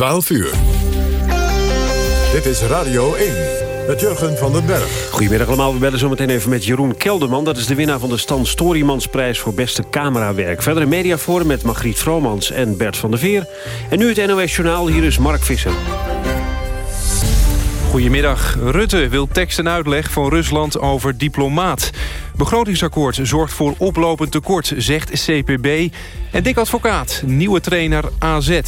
12 uur. Dit is Radio 1 met Jurgen van den Berg. Goedemiddag allemaal, we bellen zo meteen even met Jeroen Kelderman. Dat is de winnaar van de Stan Storymansprijs voor beste camerawerk. Verder een mediaforum met Margriet Vromans en Bert van der Veer. En nu het NOS Journaal, hier is Mark Visser. Goedemiddag. Rutte wil tekst en uitleg van Rusland over diplomaat. Begrotingsakkoord zorgt voor oplopend tekort, zegt CPB. En dik advocaat, nieuwe trainer AZ.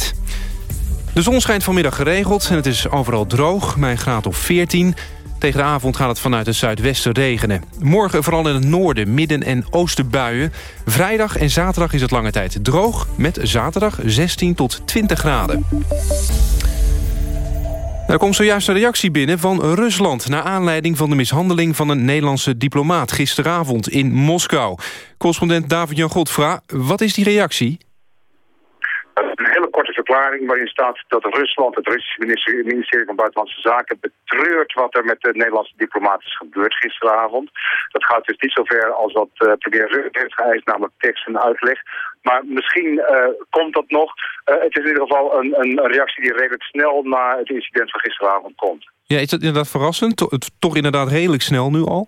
De zon schijnt vanmiddag geregeld en het is overal droog, mijn graad of 14. Tegen de avond gaat het vanuit het zuidwesten regenen. Morgen vooral in het noorden, midden- en oosten buien. Vrijdag en zaterdag is het lange tijd droog... met zaterdag 16 tot 20 graden. Er komt zojuist een reactie binnen van Rusland... naar aanleiding van de mishandeling van een Nederlandse diplomaat... gisteravond in Moskou. Correspondent David-Jan Godfra, wat is die reactie? Verklaring waarin staat dat Rusland, het Russische ministerie van Buitenlandse Zaken, betreurt wat er met de Nederlandse diplomaten is gebeurd gisteravond. Dat gaat dus niet zover als wat uh, premier Rutte heeft geëist, namelijk tekst en uitleg. Maar misschien uh, komt dat nog. Uh, het is in ieder geval een, een reactie die redelijk snel na het incident van gisteravond komt. Ja, is dat inderdaad verrassend? To toch inderdaad redelijk snel nu al?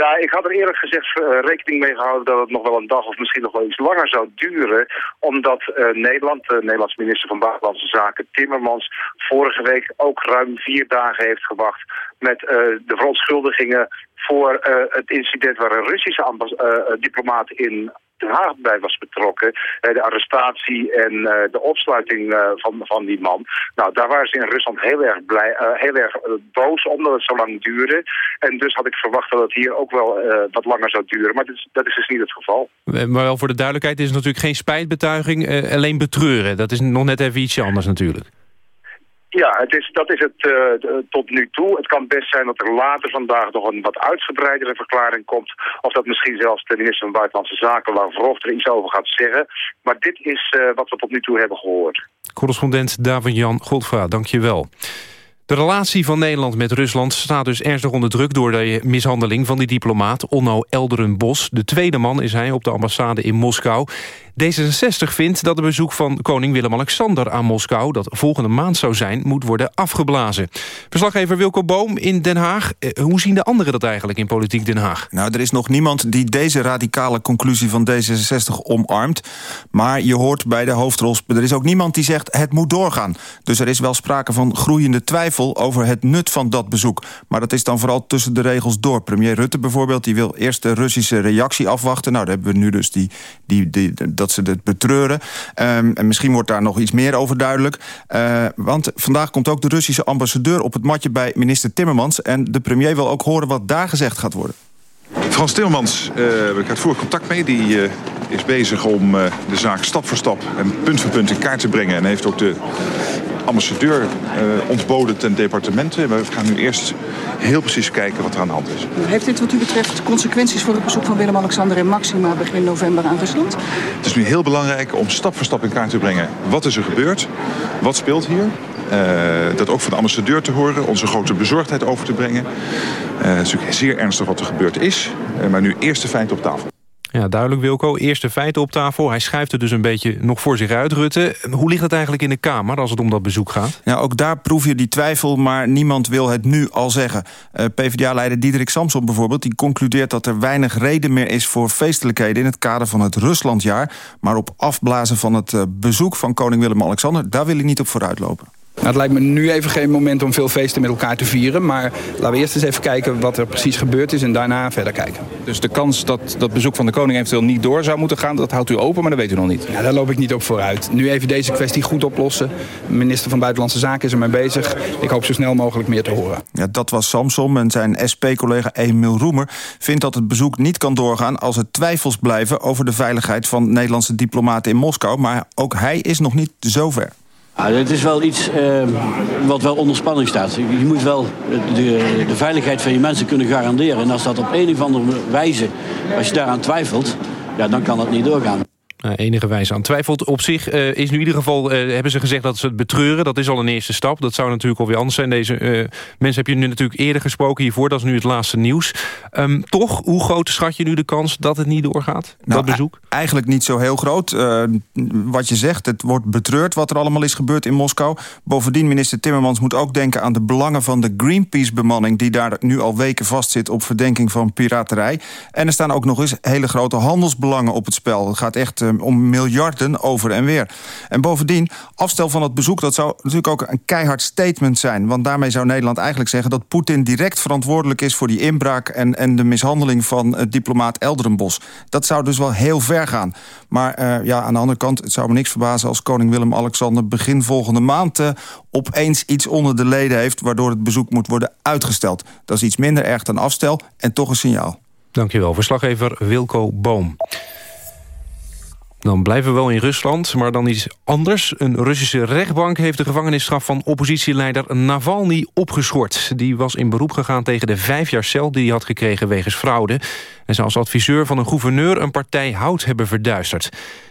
Ja, ik had er eerlijk gezegd uh, rekening mee gehouden dat het nog wel een dag of misschien nog wel iets langer zou duren. Omdat uh, Nederland, de Nederlandse minister van Buitenlandse Zaken Timmermans, vorige week ook ruim vier dagen heeft gewacht met de verontschuldigingen voor het incident waar een Russische diplomaat in Haag bij was betrokken. de arrestatie en de opsluiting van, van die man. Nou, daar waren ze in Rusland heel erg, blij, heel erg boos omdat het zo lang duurde. En dus had ik verwacht dat het hier ook wel wat langer zou duren. Maar dat is, dat is dus niet het geval. Maar wel voor de duidelijkheid is natuurlijk geen spijtbetuiging. alleen betreuren. Dat is nog net even ietsje anders natuurlijk. Ja, het is, dat is het uh, tot nu toe. Het kan best zijn dat er later vandaag nog een wat uitgebreidere verklaring komt. Of dat misschien zelfs de minister van Buitenlandse Zaken, Lau Verhoef, er iets over gaat zeggen. Maar dit is uh, wat we tot nu toe hebben gehoord. Correspondent David-Jan Godfra, dank je wel. De relatie van Nederland met Rusland staat dus ernstig onder druk... door de mishandeling van die diplomaat Onno Elderenbos. De tweede man is hij op de ambassade in Moskou. D66 vindt dat het bezoek van koning Willem-Alexander aan Moskou... dat volgende maand zou zijn, moet worden afgeblazen. Verslaggever Wilco Boom in Den Haag. Eh, hoe zien de anderen dat eigenlijk in politiek Den Haag? Nou, er is nog niemand die deze radicale conclusie van D66 omarmt. Maar je hoort bij de hoofdrol... er is ook niemand die zegt het moet doorgaan. Dus er is wel sprake van groeiende twijfel over het nut van dat bezoek. Maar dat is dan vooral tussen de regels door. Premier Rutte bijvoorbeeld, die wil eerst de Russische reactie afwachten. Nou, daar hebben we nu dus die... die, die dat ze het betreuren. Um, en misschien wordt daar nog iets meer over duidelijk. Uh, want vandaag komt ook de Russische ambassadeur op het matje bij minister Timmermans. En de premier wil ook horen wat daar gezegd gaat worden. Frans Timmermans, uh, ik had voor contact mee. Die uh, is bezig om uh, de zaak stap voor stap en punt voor punt in kaart te brengen. En heeft ook de ambassadeur ontboden ten departementen. Maar we gaan nu eerst heel precies kijken wat er aan de hand is. Heeft dit wat u betreft consequenties voor het bezoek van Willem-Alexander en Maxima begin november aan Rusland? Het is nu heel belangrijk om stap voor stap in kaart te brengen. Wat is er gebeurd? Wat speelt hier? Uh, dat ook van de ambassadeur te horen, onze grote bezorgdheid over te brengen. Uh, het is natuurlijk zeer ernstig wat er gebeurd is. Uh, maar nu eerst de feiten op tafel. Ja, duidelijk Wilco. Eerste feiten op tafel. Hij schrijft er dus een beetje nog voor zich uit, Rutte. Hoe ligt het eigenlijk in de Kamer als het om dat bezoek gaat? Ja, ook daar proef je die twijfel, maar niemand wil het nu al zeggen. Uh, PvdA-leider Diederik Samson bijvoorbeeld... die concludeert dat er weinig reden meer is voor feestelijkheden... in het kader van het Ruslandjaar. Maar op afblazen van het uh, bezoek van koning Willem-Alexander... daar wil hij niet op vooruitlopen. Nou, het lijkt me nu even geen moment om veel feesten met elkaar te vieren. Maar laten we eerst eens even kijken wat er precies gebeurd is en daarna verder kijken. Dus de kans dat dat bezoek van de koning eventueel niet door zou moeten gaan... dat houdt u open, maar dat weet u nog niet? Ja, daar loop ik niet op vooruit. Nu even deze kwestie goed oplossen. De minister van Buitenlandse Zaken is ermee bezig. Ik hoop zo snel mogelijk meer te horen. Ja, dat was Samsom en zijn SP-collega Emil Roemer... vindt dat het bezoek niet kan doorgaan als er twijfels blijven... over de veiligheid van Nederlandse diplomaten in Moskou. Maar ook hij is nog niet zover. Ja, het is wel iets uh, wat wel onder spanning staat. Je moet wel de, de, veiligheid van je mensen kunnen garanderen. En als dat op een of andere wijze, als je daaraan twijfelt, ja, dan kan dat niet doorgaan. Nou, enige wijze aan twijfelt. Op zich uh, is nu in ieder geval, uh, hebben ze gezegd dat ze het betreuren. Dat is al een eerste stap. Dat zou natuurlijk alweer anders zijn. Deze uh, mensen heb je nu natuurlijk eerder gesproken hiervoor. Dat is nu het laatste nieuws. Um, toch, hoe groot schat je nu de kans dat het niet doorgaat? Nou, dat bezoek? Eigenlijk niet zo heel groot. wat je zegt, het wordt betreurd wat er allemaal is gebeurd in Moskou. Bovendien, minister Timmermans moet ook denken aan de belangen van de Greenpeace-bemanning... die daar nu al weken vastzit op verdenking van piraterij. En er staan ook nog eens hele grote handelsbelangen op het spel. Het gaat echt om miljarden over en weer. En bovendien, afstel van het bezoek... dat zou natuurlijk ook een keihard statement zijn. Want daarmee zou Nederland eigenlijk zeggen... dat Poetin direct verantwoordelijk is voor die inbraak... en, en de mishandeling van het diplomaat Elderenbos. Dat zou dus wel heel ver gaan. Maar uh, ja, aan de andere kant, het zou me niks verbazen... als koning Willem-Alexander begin volgende maand... Opeens iets onder de leden heeft... waardoor het bezoek moet worden uitgesteld. Dat is iets minder erg dan afstel en toch een signaal. Dankjewel, verslaggever Wilco Boom. Dan blijven we wel in Rusland, maar dan iets anders. Een Russische rechtbank heeft de gevangenisstraf van oppositieleider Navalny opgeschort. Die was in beroep gegaan tegen de vijf jaar cel die hij had gekregen wegens fraude. En zou als adviseur van een gouverneur een partij hout hebben verduisterd.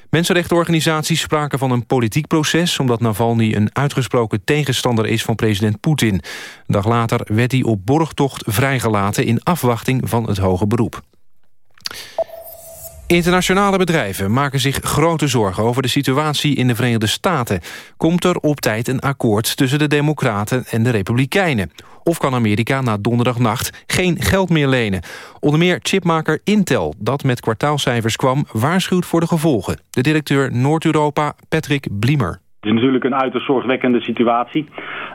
Mensenrechtenorganisaties spraken van een politiek proces... omdat Navalny een uitgesproken tegenstander is van president Poetin. Een dag later werd hij op borgtocht vrijgelaten... in afwachting van het hoge beroep. Internationale bedrijven maken zich grote zorgen over de situatie in de Verenigde Staten. Komt er op tijd een akkoord tussen de Democraten en de Republikeinen? Of kan Amerika na donderdagnacht geen geld meer lenen? Onder meer chipmaker Intel, dat met kwartaalcijfers kwam, waarschuwt voor de gevolgen. De directeur Noord-Europa, Patrick Bliemer. Het is natuurlijk een uiterst zorgwekkende situatie.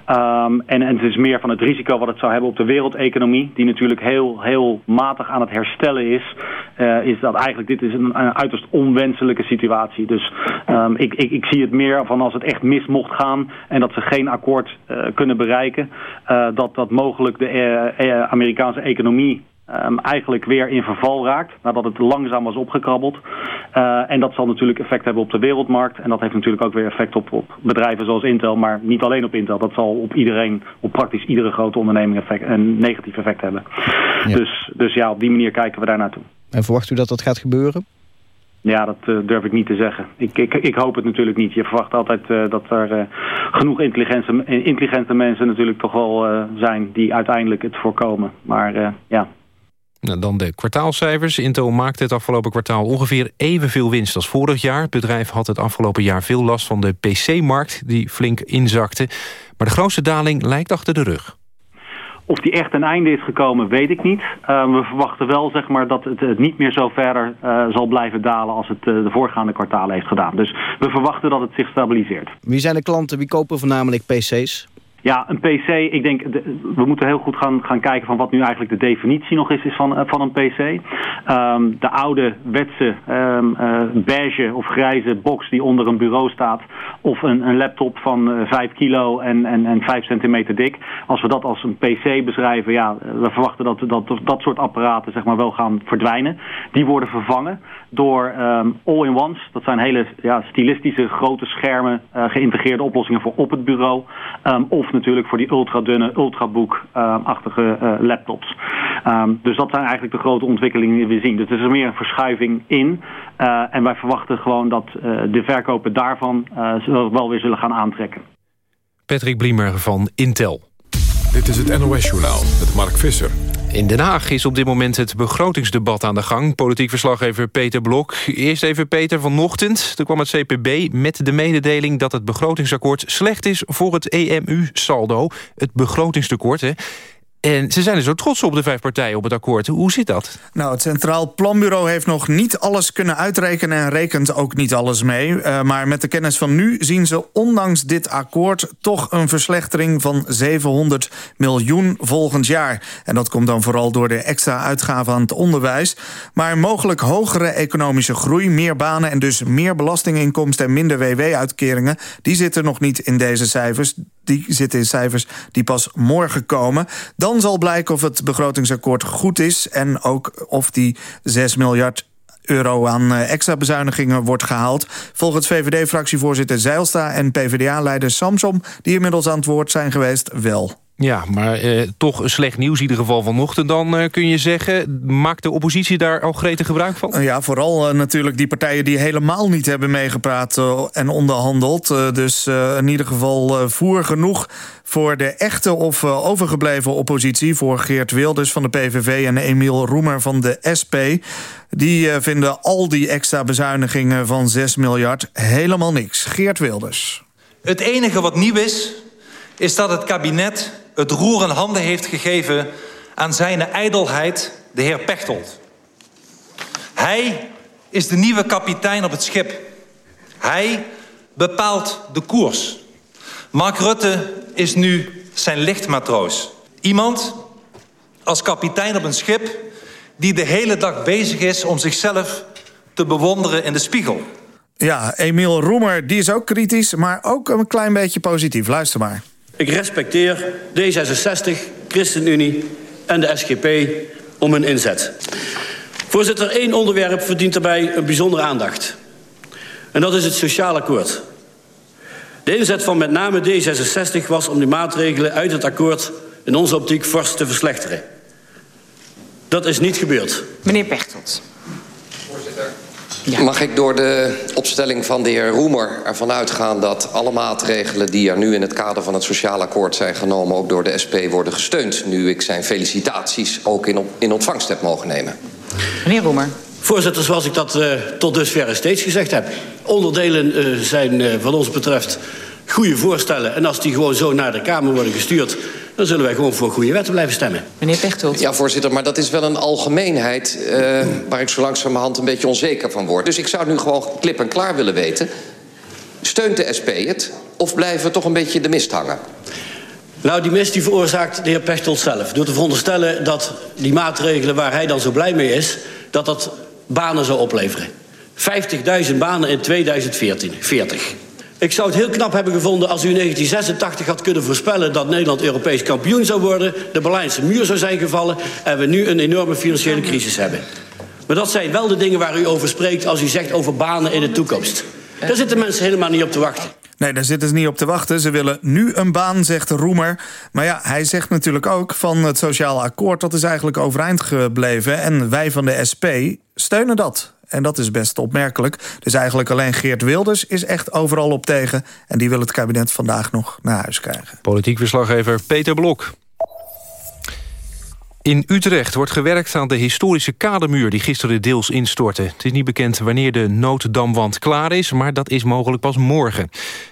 Um, en, het is meer van het risico wat het zou hebben op de wereldeconomie... die natuurlijk heel, heel matig aan het herstellen is... Uh, is dat eigenlijk dit is een, uiterst onwenselijke situatie. Dus um, ik, ik, ik, zie het meer van als het echt mis mocht gaan... en dat ze geen akkoord uh, kunnen bereiken... Uh, dat, dat mogelijk de Amerikaanse economie Um, eigenlijk weer in verval raakt, nadat het langzaam was opgekrabbeld. Uh, en dat zal natuurlijk effect hebben op de wereldmarkt. En dat heeft natuurlijk ook weer effect op, op bedrijven zoals Intel, maar niet alleen op Intel. Dat zal op iedereen, op praktisch iedere grote onderneming effect, een negatief effect hebben. Ja. Dus, dus ja, op die manier kijken we daar naartoe. En verwacht u dat dat gaat gebeuren? Ja, dat uh, durf ik niet te zeggen. Ik, ik, ik hoop het natuurlijk niet. Je verwacht altijd uh, dat er uh, genoeg intelligente, intelligente mensen natuurlijk toch wel zijn die uiteindelijk het voorkomen. Maar ja, nou, dan de kwartaalcijfers. Intel maakte het afgelopen kwartaal ongeveer evenveel winst als vorig jaar. Het bedrijf had het afgelopen jaar veel last van de PC-markt... die flink inzakte. Maar de grootste daling lijkt achter de rug. Of die echt een einde is gekomen, weet ik niet. Uh, we verwachten wel zeg maar, dat het, het niet meer zo verder uh, zal blijven dalen... als het uh, de voorgaande kwartalen heeft gedaan. Dus we verwachten dat het zich stabiliseert. Wie zijn de klanten? Wie kopen voornamelijk PC's? Ja, een PC, ik denk, de, we moeten heel goed gaan, gaan kijken van wat nu eigenlijk de definitie nog is, van, van een PC. Um, de oude wetse um, uh, beige of grijze box die onder een bureau staat, of een, een laptop van uh, 5 kilo en, en, en 5 centimeter dik. Als we dat als een PC beschrijven, ja, we verwachten dat dat, dat soort apparaten zeg maar wel gaan verdwijnen. Die worden vervangen door um, all-in-ones. Dat zijn hele ja, stilistische grote schermen, uh, geïntegreerde oplossingen voor op het bureau. Um, of natuurlijk voor die ultra-dunne, ultrabook-achtige uh, laptops. Um, dus dat zijn eigenlijk de grote ontwikkelingen die we zien. Dus er is meer een verschuiving in. Uh, en wij verwachten gewoon dat de verkopen daarvan wel weer zullen gaan aantrekken. Patrick Bliemer van Intel. Dit is het NOS-journaal met Mark Visser. In Den Haag is op dit moment het begrotingsdebat aan de gang. Politiek verslaggever Peter Blok. Eerst even Peter vanochtend. Er kwam het CPB met de mededeling dat het begrotingsakkoord slecht is voor het EMU-saldo. Het begrotingstekort. Hè. En ze zijn er zo trots op, de vijf partijen, op het akkoord. Hoe zit dat? Nou, het Centraal Planbureau heeft nog niet alles kunnen uitrekenen... en rekent ook niet alles mee. Uh, maar met de kennis van nu zien ze ondanks dit akkoord... toch een verslechtering van 700 miljoen volgend jaar. En dat komt dan vooral door de extra uitgaven aan het onderwijs. Maar mogelijk hogere economische groei, meer banen... en dus meer belastinginkomsten en minder WW-uitkeringen... die zitten nog niet in deze cijfers. Die zitten in cijfers die pas morgen komen. Dan zal blijken of het begrotingsakkoord goed is... en ook of die 6 miljard euro aan eh, extra bezuinigingen wordt gehaald. Volgens VVD-fractievoorzitter Zeilsta en PvdA-leider Samsom... die inmiddels aan het woord zijn geweest, wel. Ja, maar eh, toch slecht nieuws in ieder geval vanochtend dan eh, kun je zeggen. Maakt de oppositie daar al gretig gebruik van? Ja, vooral uh, natuurlijk die partijen die helemaal niet hebben meegepraat uh, en onderhandeld. Uh, dus in ieder geval voer genoeg voor de echte of overgebleven oppositie... voor Geert Wilders van de PVV en Emiel Roemer van de SP. Die vinden al die extra bezuinigingen van 6 miljard helemaal niks. Geert Wilders. Het enige wat nieuw is, is dat het kabinet het roer in handen heeft gegeven aan zijn ijdelheid, de heer Pechtold. Hij is de nieuwe kapitein op het schip. Hij bepaalt de koers. Mark Rutte is nu zijn lichtmatroos. Iemand als kapitein op een schip die de hele dag bezig is om zichzelf te bewonderen in de spiegel. Ja, Emiel Roemer die is ook kritisch, maar ook een klein beetje positief. Luister maar. Ik respecteer D66, ChristenUnie en de SGP om hun inzet. Voorzitter, één onderwerp verdient daarbij een bijzondere aandacht. En dat is het sociaal akkoord. De inzet van met name D66 was om die maatregelen uit het akkoord... in onze optiek fors te verslechteren. Dat is niet gebeurd. Meneer Pechtold. Ja. Mag ik door de opstelling van de heer Roemer ervan uitgaan... dat alle maatregelen die er nu in het kader van het sociaal akkoord zijn genomen... ook door de SP worden gesteund... nu ik zijn felicitaties ook in, in ontvangst heb mogen nemen? Meneer Roemer. Voorzitter, zoals ik dat uh, tot dusver steeds gezegd heb. Onderdelen uh, zijn uh, wat ons betreft goede voorstellen. En als die gewoon zo naar de Kamer worden gestuurd dan zullen wij gewoon voor goede wetten blijven stemmen. Meneer Pechtold. Ja, voorzitter, maar dat is wel een algemeenheid... Uh, waar ik zo langzamerhand een beetje onzeker van word. Dus ik zou nu gewoon klip en klaar willen weten... steunt de SP het of blijven we toch een beetje de mist hangen? Nou, die mist die veroorzaakt de heer Pechtold zelf. Door te veronderstellen dat die maatregelen waar hij dan zo blij mee is... dat dat banen zou opleveren. 50.000 banen in 2014. 40. Ik zou het heel knap hebben gevonden als u in 1986 had kunnen voorspellen... dat Nederland Europees kampioen zou worden... de Berlijnse muur zou zijn gevallen... en we nu een enorme financiële crisis hebben. Maar dat zijn wel de dingen waar u over spreekt... als u zegt over banen in de toekomst. Daar zitten mensen helemaal niet op te wachten. Nee, daar zitten ze niet op te wachten. Ze willen nu een baan, zegt Roemer. Maar ja, hij zegt natuurlijk ook van het sociaal akkoord... dat is eigenlijk overeind gebleven. En wij van de SP steunen dat. En dat is best opmerkelijk. Dus eigenlijk alleen Geert Wilders is echt overal op tegen. En die wil het kabinet vandaag nog naar huis krijgen. Politiek verslaggever Peter Blok. In Utrecht wordt gewerkt aan de historische kademuur die gisteren deels instortte. Het is niet bekend wanneer de nooddamwand klaar is, maar dat is mogelijk pas morgen.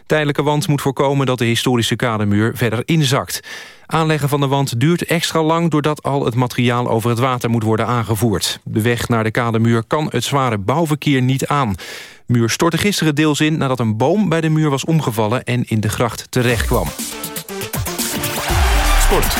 Tijdelijke wand moet voorkomen dat de historische kademuur verder inzakt. Aanleggen van de wand duurt extra lang... doordat al het materiaal over het water moet worden aangevoerd. De weg naar de kademuur kan het zware bouwverkeer niet aan. muur stortte gisteren deels in nadat een boom bij de muur was omgevallen... en in de gracht terecht kwam. Sport.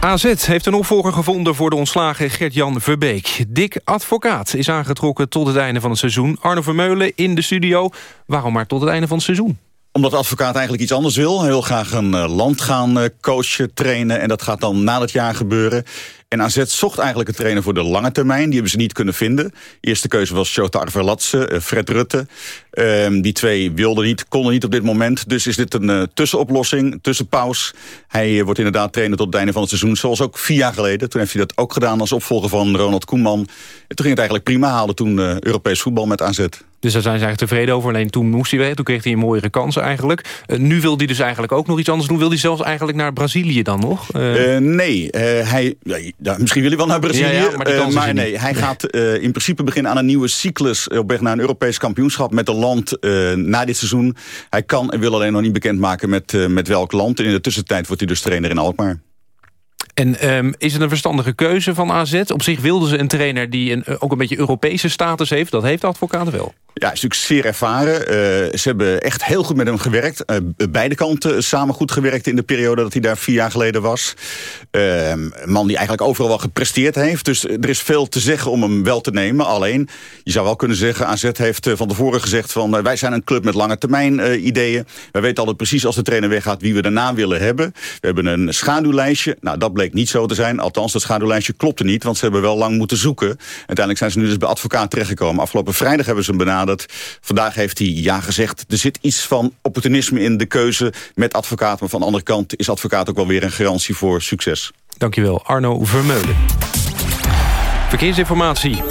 AZ heeft een opvolger gevonden voor de ontslagen Gert-Jan Verbeek. Dick Advocaat is aangetrokken tot het einde van het seizoen. Arno Vermeulen in de studio. Waarom maar tot het einde van het seizoen? Omdat de advocaat eigenlijk iets anders wil. Hij wil graag een eh, land gaan eh, coachen, trainen. En dat gaat dan na het jaar gebeuren. En AZ zocht eigenlijk een trainer voor de lange termijn. Die hebben ze niet kunnen vinden. eerste keuze was Shotar Verlatse, eh, Fred Rutte. Um, die twee wilden niet, konden niet op dit moment. Dus is dit een uh, tussenoplossing, tussenpaus. Hij wordt inderdaad trainer tot het einde van het seizoen. Zoals ook vier jaar geleden. Toen heeft hij dat ook gedaan als opvolger van Ronald Koeman. En toen ging het eigenlijk prima. Haalde toen Europees voetbal met AZ. Dus daar zijn ze eigenlijk tevreden over. Alleen toen moest hij weg. Toen kreeg hij een mooiere kans eigenlijk. nu wil hij dus eigenlijk ook nog iets anders doen. Wil hij zelfs eigenlijk naar Brazilië dan nog? nee, hij, ja, misschien wil hij wel naar Brazilië. Ja, ja, maar, maar nee, hij gaat in principe beginnen aan een nieuwe cyclus. Op weg naar een Europees kampioenschap met de land na dit seizoen. Hij kan en wil alleen nog niet bekendmaken met, met welk land. En in de tussentijd wordt hij dus trainer in Alkmaar. En um, is het een verstandige keuze van AZ? Op zich wilden ze een trainer die een, ook een beetje Europese status heeft. Dat heeft de advocaat wel. Ja, hij is natuurlijk zeer ervaren. Uh, ze hebben echt heel goed met hem gewerkt. Uh, beide kanten samen goed gewerkt in de periode dat hij daar vier jaar geleden was. Uh, een man die eigenlijk overal wel gepresteerd heeft. Dus er is veel te zeggen om hem wel te nemen. Alleen, je zou wel kunnen zeggen, AZ heeft van tevoren gezegd van... wij zijn een club met lange termijn ideeën. Wij weten altijd precies als de trainer weggaat wie we daarna willen hebben. We hebben een schaduwlijstje. Nou, dat bleek niet zo te zijn. Althans, dat schaduwlijstje klopte niet, want ze hebben wel lang moeten zoeken. Uiteindelijk zijn ze nu dus bij advocaat terechtgekomen. Afgelopen vrijdag hebben ze hem benaderd benaderd. Vandaag heeft hij ja gezegd. Er zit iets van opportunisme in de keuze met advocaat. Maar van de andere kant is advocaat ook wel weer een garantie voor succes. Dankjewel, Arno Vermeulen. Verkeersinformatie.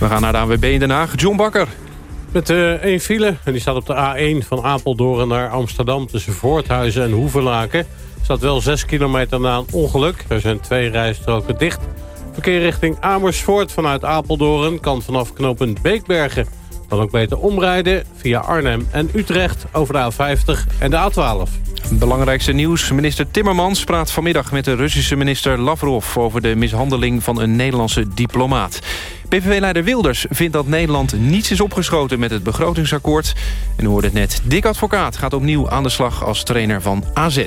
We gaan naar de ANWB in Den Haag. John Bakker. Met uh, één file, en die staat op de A1 van Apeldoorn naar Amsterdam... tussen Voorthuizen en Hoevelaken. Staat wel 6 kilometer na een ongeluk. Er zijn twee rijstroken dicht. Verkeer richting Amersfoort vanuit Apeldoorn... kan vanaf knooppunt Beekbergen dan ook beter omrijden via Arnhem en Utrecht over de A50 en de A12. Belangrijkste nieuws. Minister Timmermans praat vanmiddag met de Russische minister Lavrov... over de mishandeling van een Nederlandse diplomaat. PVV-leider Wilders vindt dat Nederland niets is opgeschoten met het begrotingsakkoord. En u hoorde het net, Dick Advocaat gaat opnieuw aan de slag als trainer van AZ.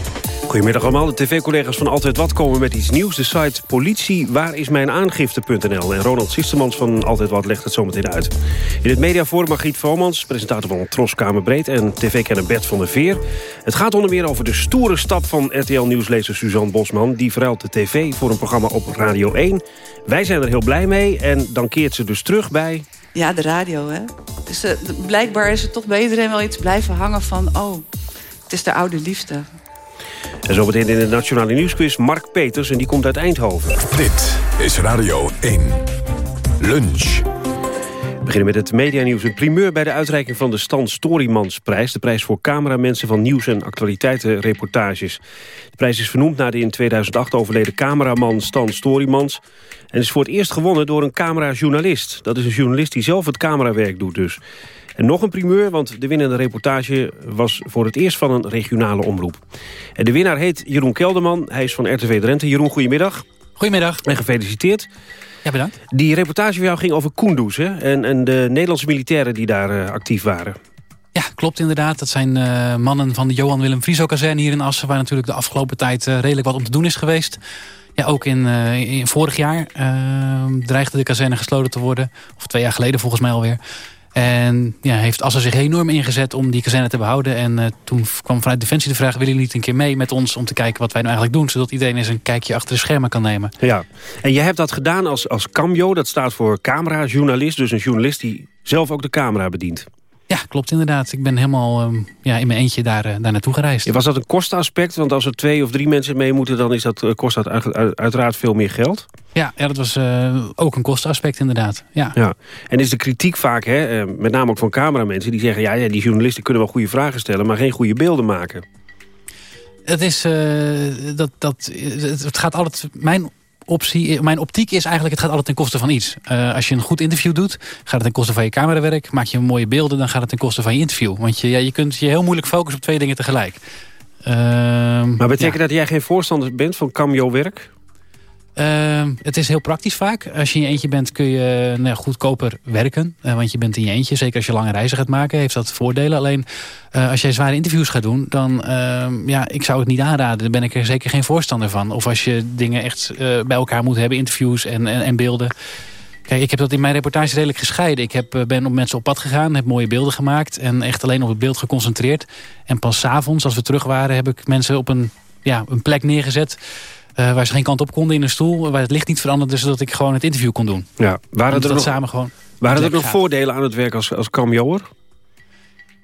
Goedemiddag allemaal. De tv-collega's van Altijd Wat komen met iets nieuws. De site politie waar is mijn aangifte.nl. En Ronald Sistermans van Altijd Wat legt het zometeen uit. In het mediaforum Margriet Vromans, presentator van Troskamer Breed... en tv-kenner Bert van der Veer. Het gaat onder meer over de stoere stap van RTL-nieuwslezer Suzanne Bosman. Die verruilt de tv voor een programma op Radio 1. Wij zijn er heel blij mee en dan keert ze dus terug bij... Ja, de radio, hè. Dus uh, blijkbaar is er toch bij iedereen wel iets blijven hangen van... oh, het is de oude liefde. En zometeen in de Nationale Nieuwsquiz Mark Peters en die komt uit Eindhoven. Dit is Radio 1. Lunch. We beginnen met het medianieuws. Een primeur bij de uitreiking van de Stan Storymansprijs. De prijs voor cameramensen van nieuws- en actualiteitenreportages. De prijs is vernoemd naar de in 2008 overleden cameraman Stan Storymans. En is voor het eerst gewonnen door een camerajournalist. Dat is een journalist die zelf het camerawerk doet dus. En nog een primeur, want de winnende reportage was voor het eerst van een regionale omroep. En de winnaar heet Jeroen Kelderman. Hij is van RTV Drenthe. Jeroen, goedemiddag. Goedemiddag. En gefeliciteerd. Ja, bedankt. Die reportage van jou ging over Kunduz hè? En, en de Nederlandse militairen die daar uh, actief waren. Ja, klopt inderdaad. Dat zijn uh, mannen van de Johan Willem Frieso-kazerne hier in Assen... waar natuurlijk de afgelopen tijd uh, redelijk wat om te doen is geweest. Ja, ook in, in vorig jaar dreigde de kazerne gesloten te worden. Of twee jaar geleden volgens mij alweer. En ja, heeft Assen zich enorm ingezet om die kazerne te behouden. En uh, toen kwam vanuit Defensie de vraag... willen jullie niet een keer mee met ons om te kijken wat wij nou eigenlijk doen... zodat iedereen eens een kijkje achter de schermen kan nemen. Ja, en jij hebt dat gedaan als, als CAMJO. Dat staat voor camerajournalist. Dus een journalist die zelf ook de camera bedient. Ja, klopt inderdaad. Ik ben helemaal um, ja, in mijn eentje daar, uh, daar naartoe gereisd. Was dat een kostenaspect? Want als er twee of drie mensen mee moeten... dan is dat, uh, kost dat uit, uiteraard veel meer geld. Ja, ja dat was uh, ook een kostenaspect inderdaad. Ja. Ja. En is de kritiek vaak, hè, met name ook van cameramensen... die zeggen, ja, ja, die journalisten kunnen wel goede vragen stellen... maar geen goede beelden maken. Het is, dat, dat, het gaat altijd... Mijn optie, mijn optiek is eigenlijk, het gaat altijd ten koste van iets. Uh, als je een goed interview doet, gaat het ten koste van je camerawerk. Maak je mooie beelden, dan gaat het ten koste van je interview. Want je, ja, je kunt je heel moeilijk focussen op twee dingen tegelijk. Uh, maar betekent ja. dat jij geen voorstander bent van cameo-werk? Uh, het is heel praktisch vaak. Als je in je eentje bent kun je nou, goedkoper werken. Uh, want je bent in je eentje. Zeker als je lange reizen gaat maken heeft dat voordelen. Alleen uh, als jij zware interviews gaat doen. Dan ehm, ja, ik zou het niet aanraden. Daar ben ik er zeker geen voorstander van. Of als je dingen echt eh, bij elkaar moet hebben. Interviews en, en, en, beelden. Kijk, ik heb dat in mijn reportage redelijk gescheiden. Ik heb, ben op mensen op pad gegaan. Heb mooie beelden gemaakt. En echt alleen op het beeld geconcentreerd. En pas avonds, als we terug waren, heb ik mensen op een, ja, een plek neergezet uh, waar ze geen kant op konden in een stoel. Waar het licht niet veranderde, zodat ik gewoon het interview kon doen. Ja, waren er nog, samen gewoon waren er nog voordelen aan het werk als, als cameoer?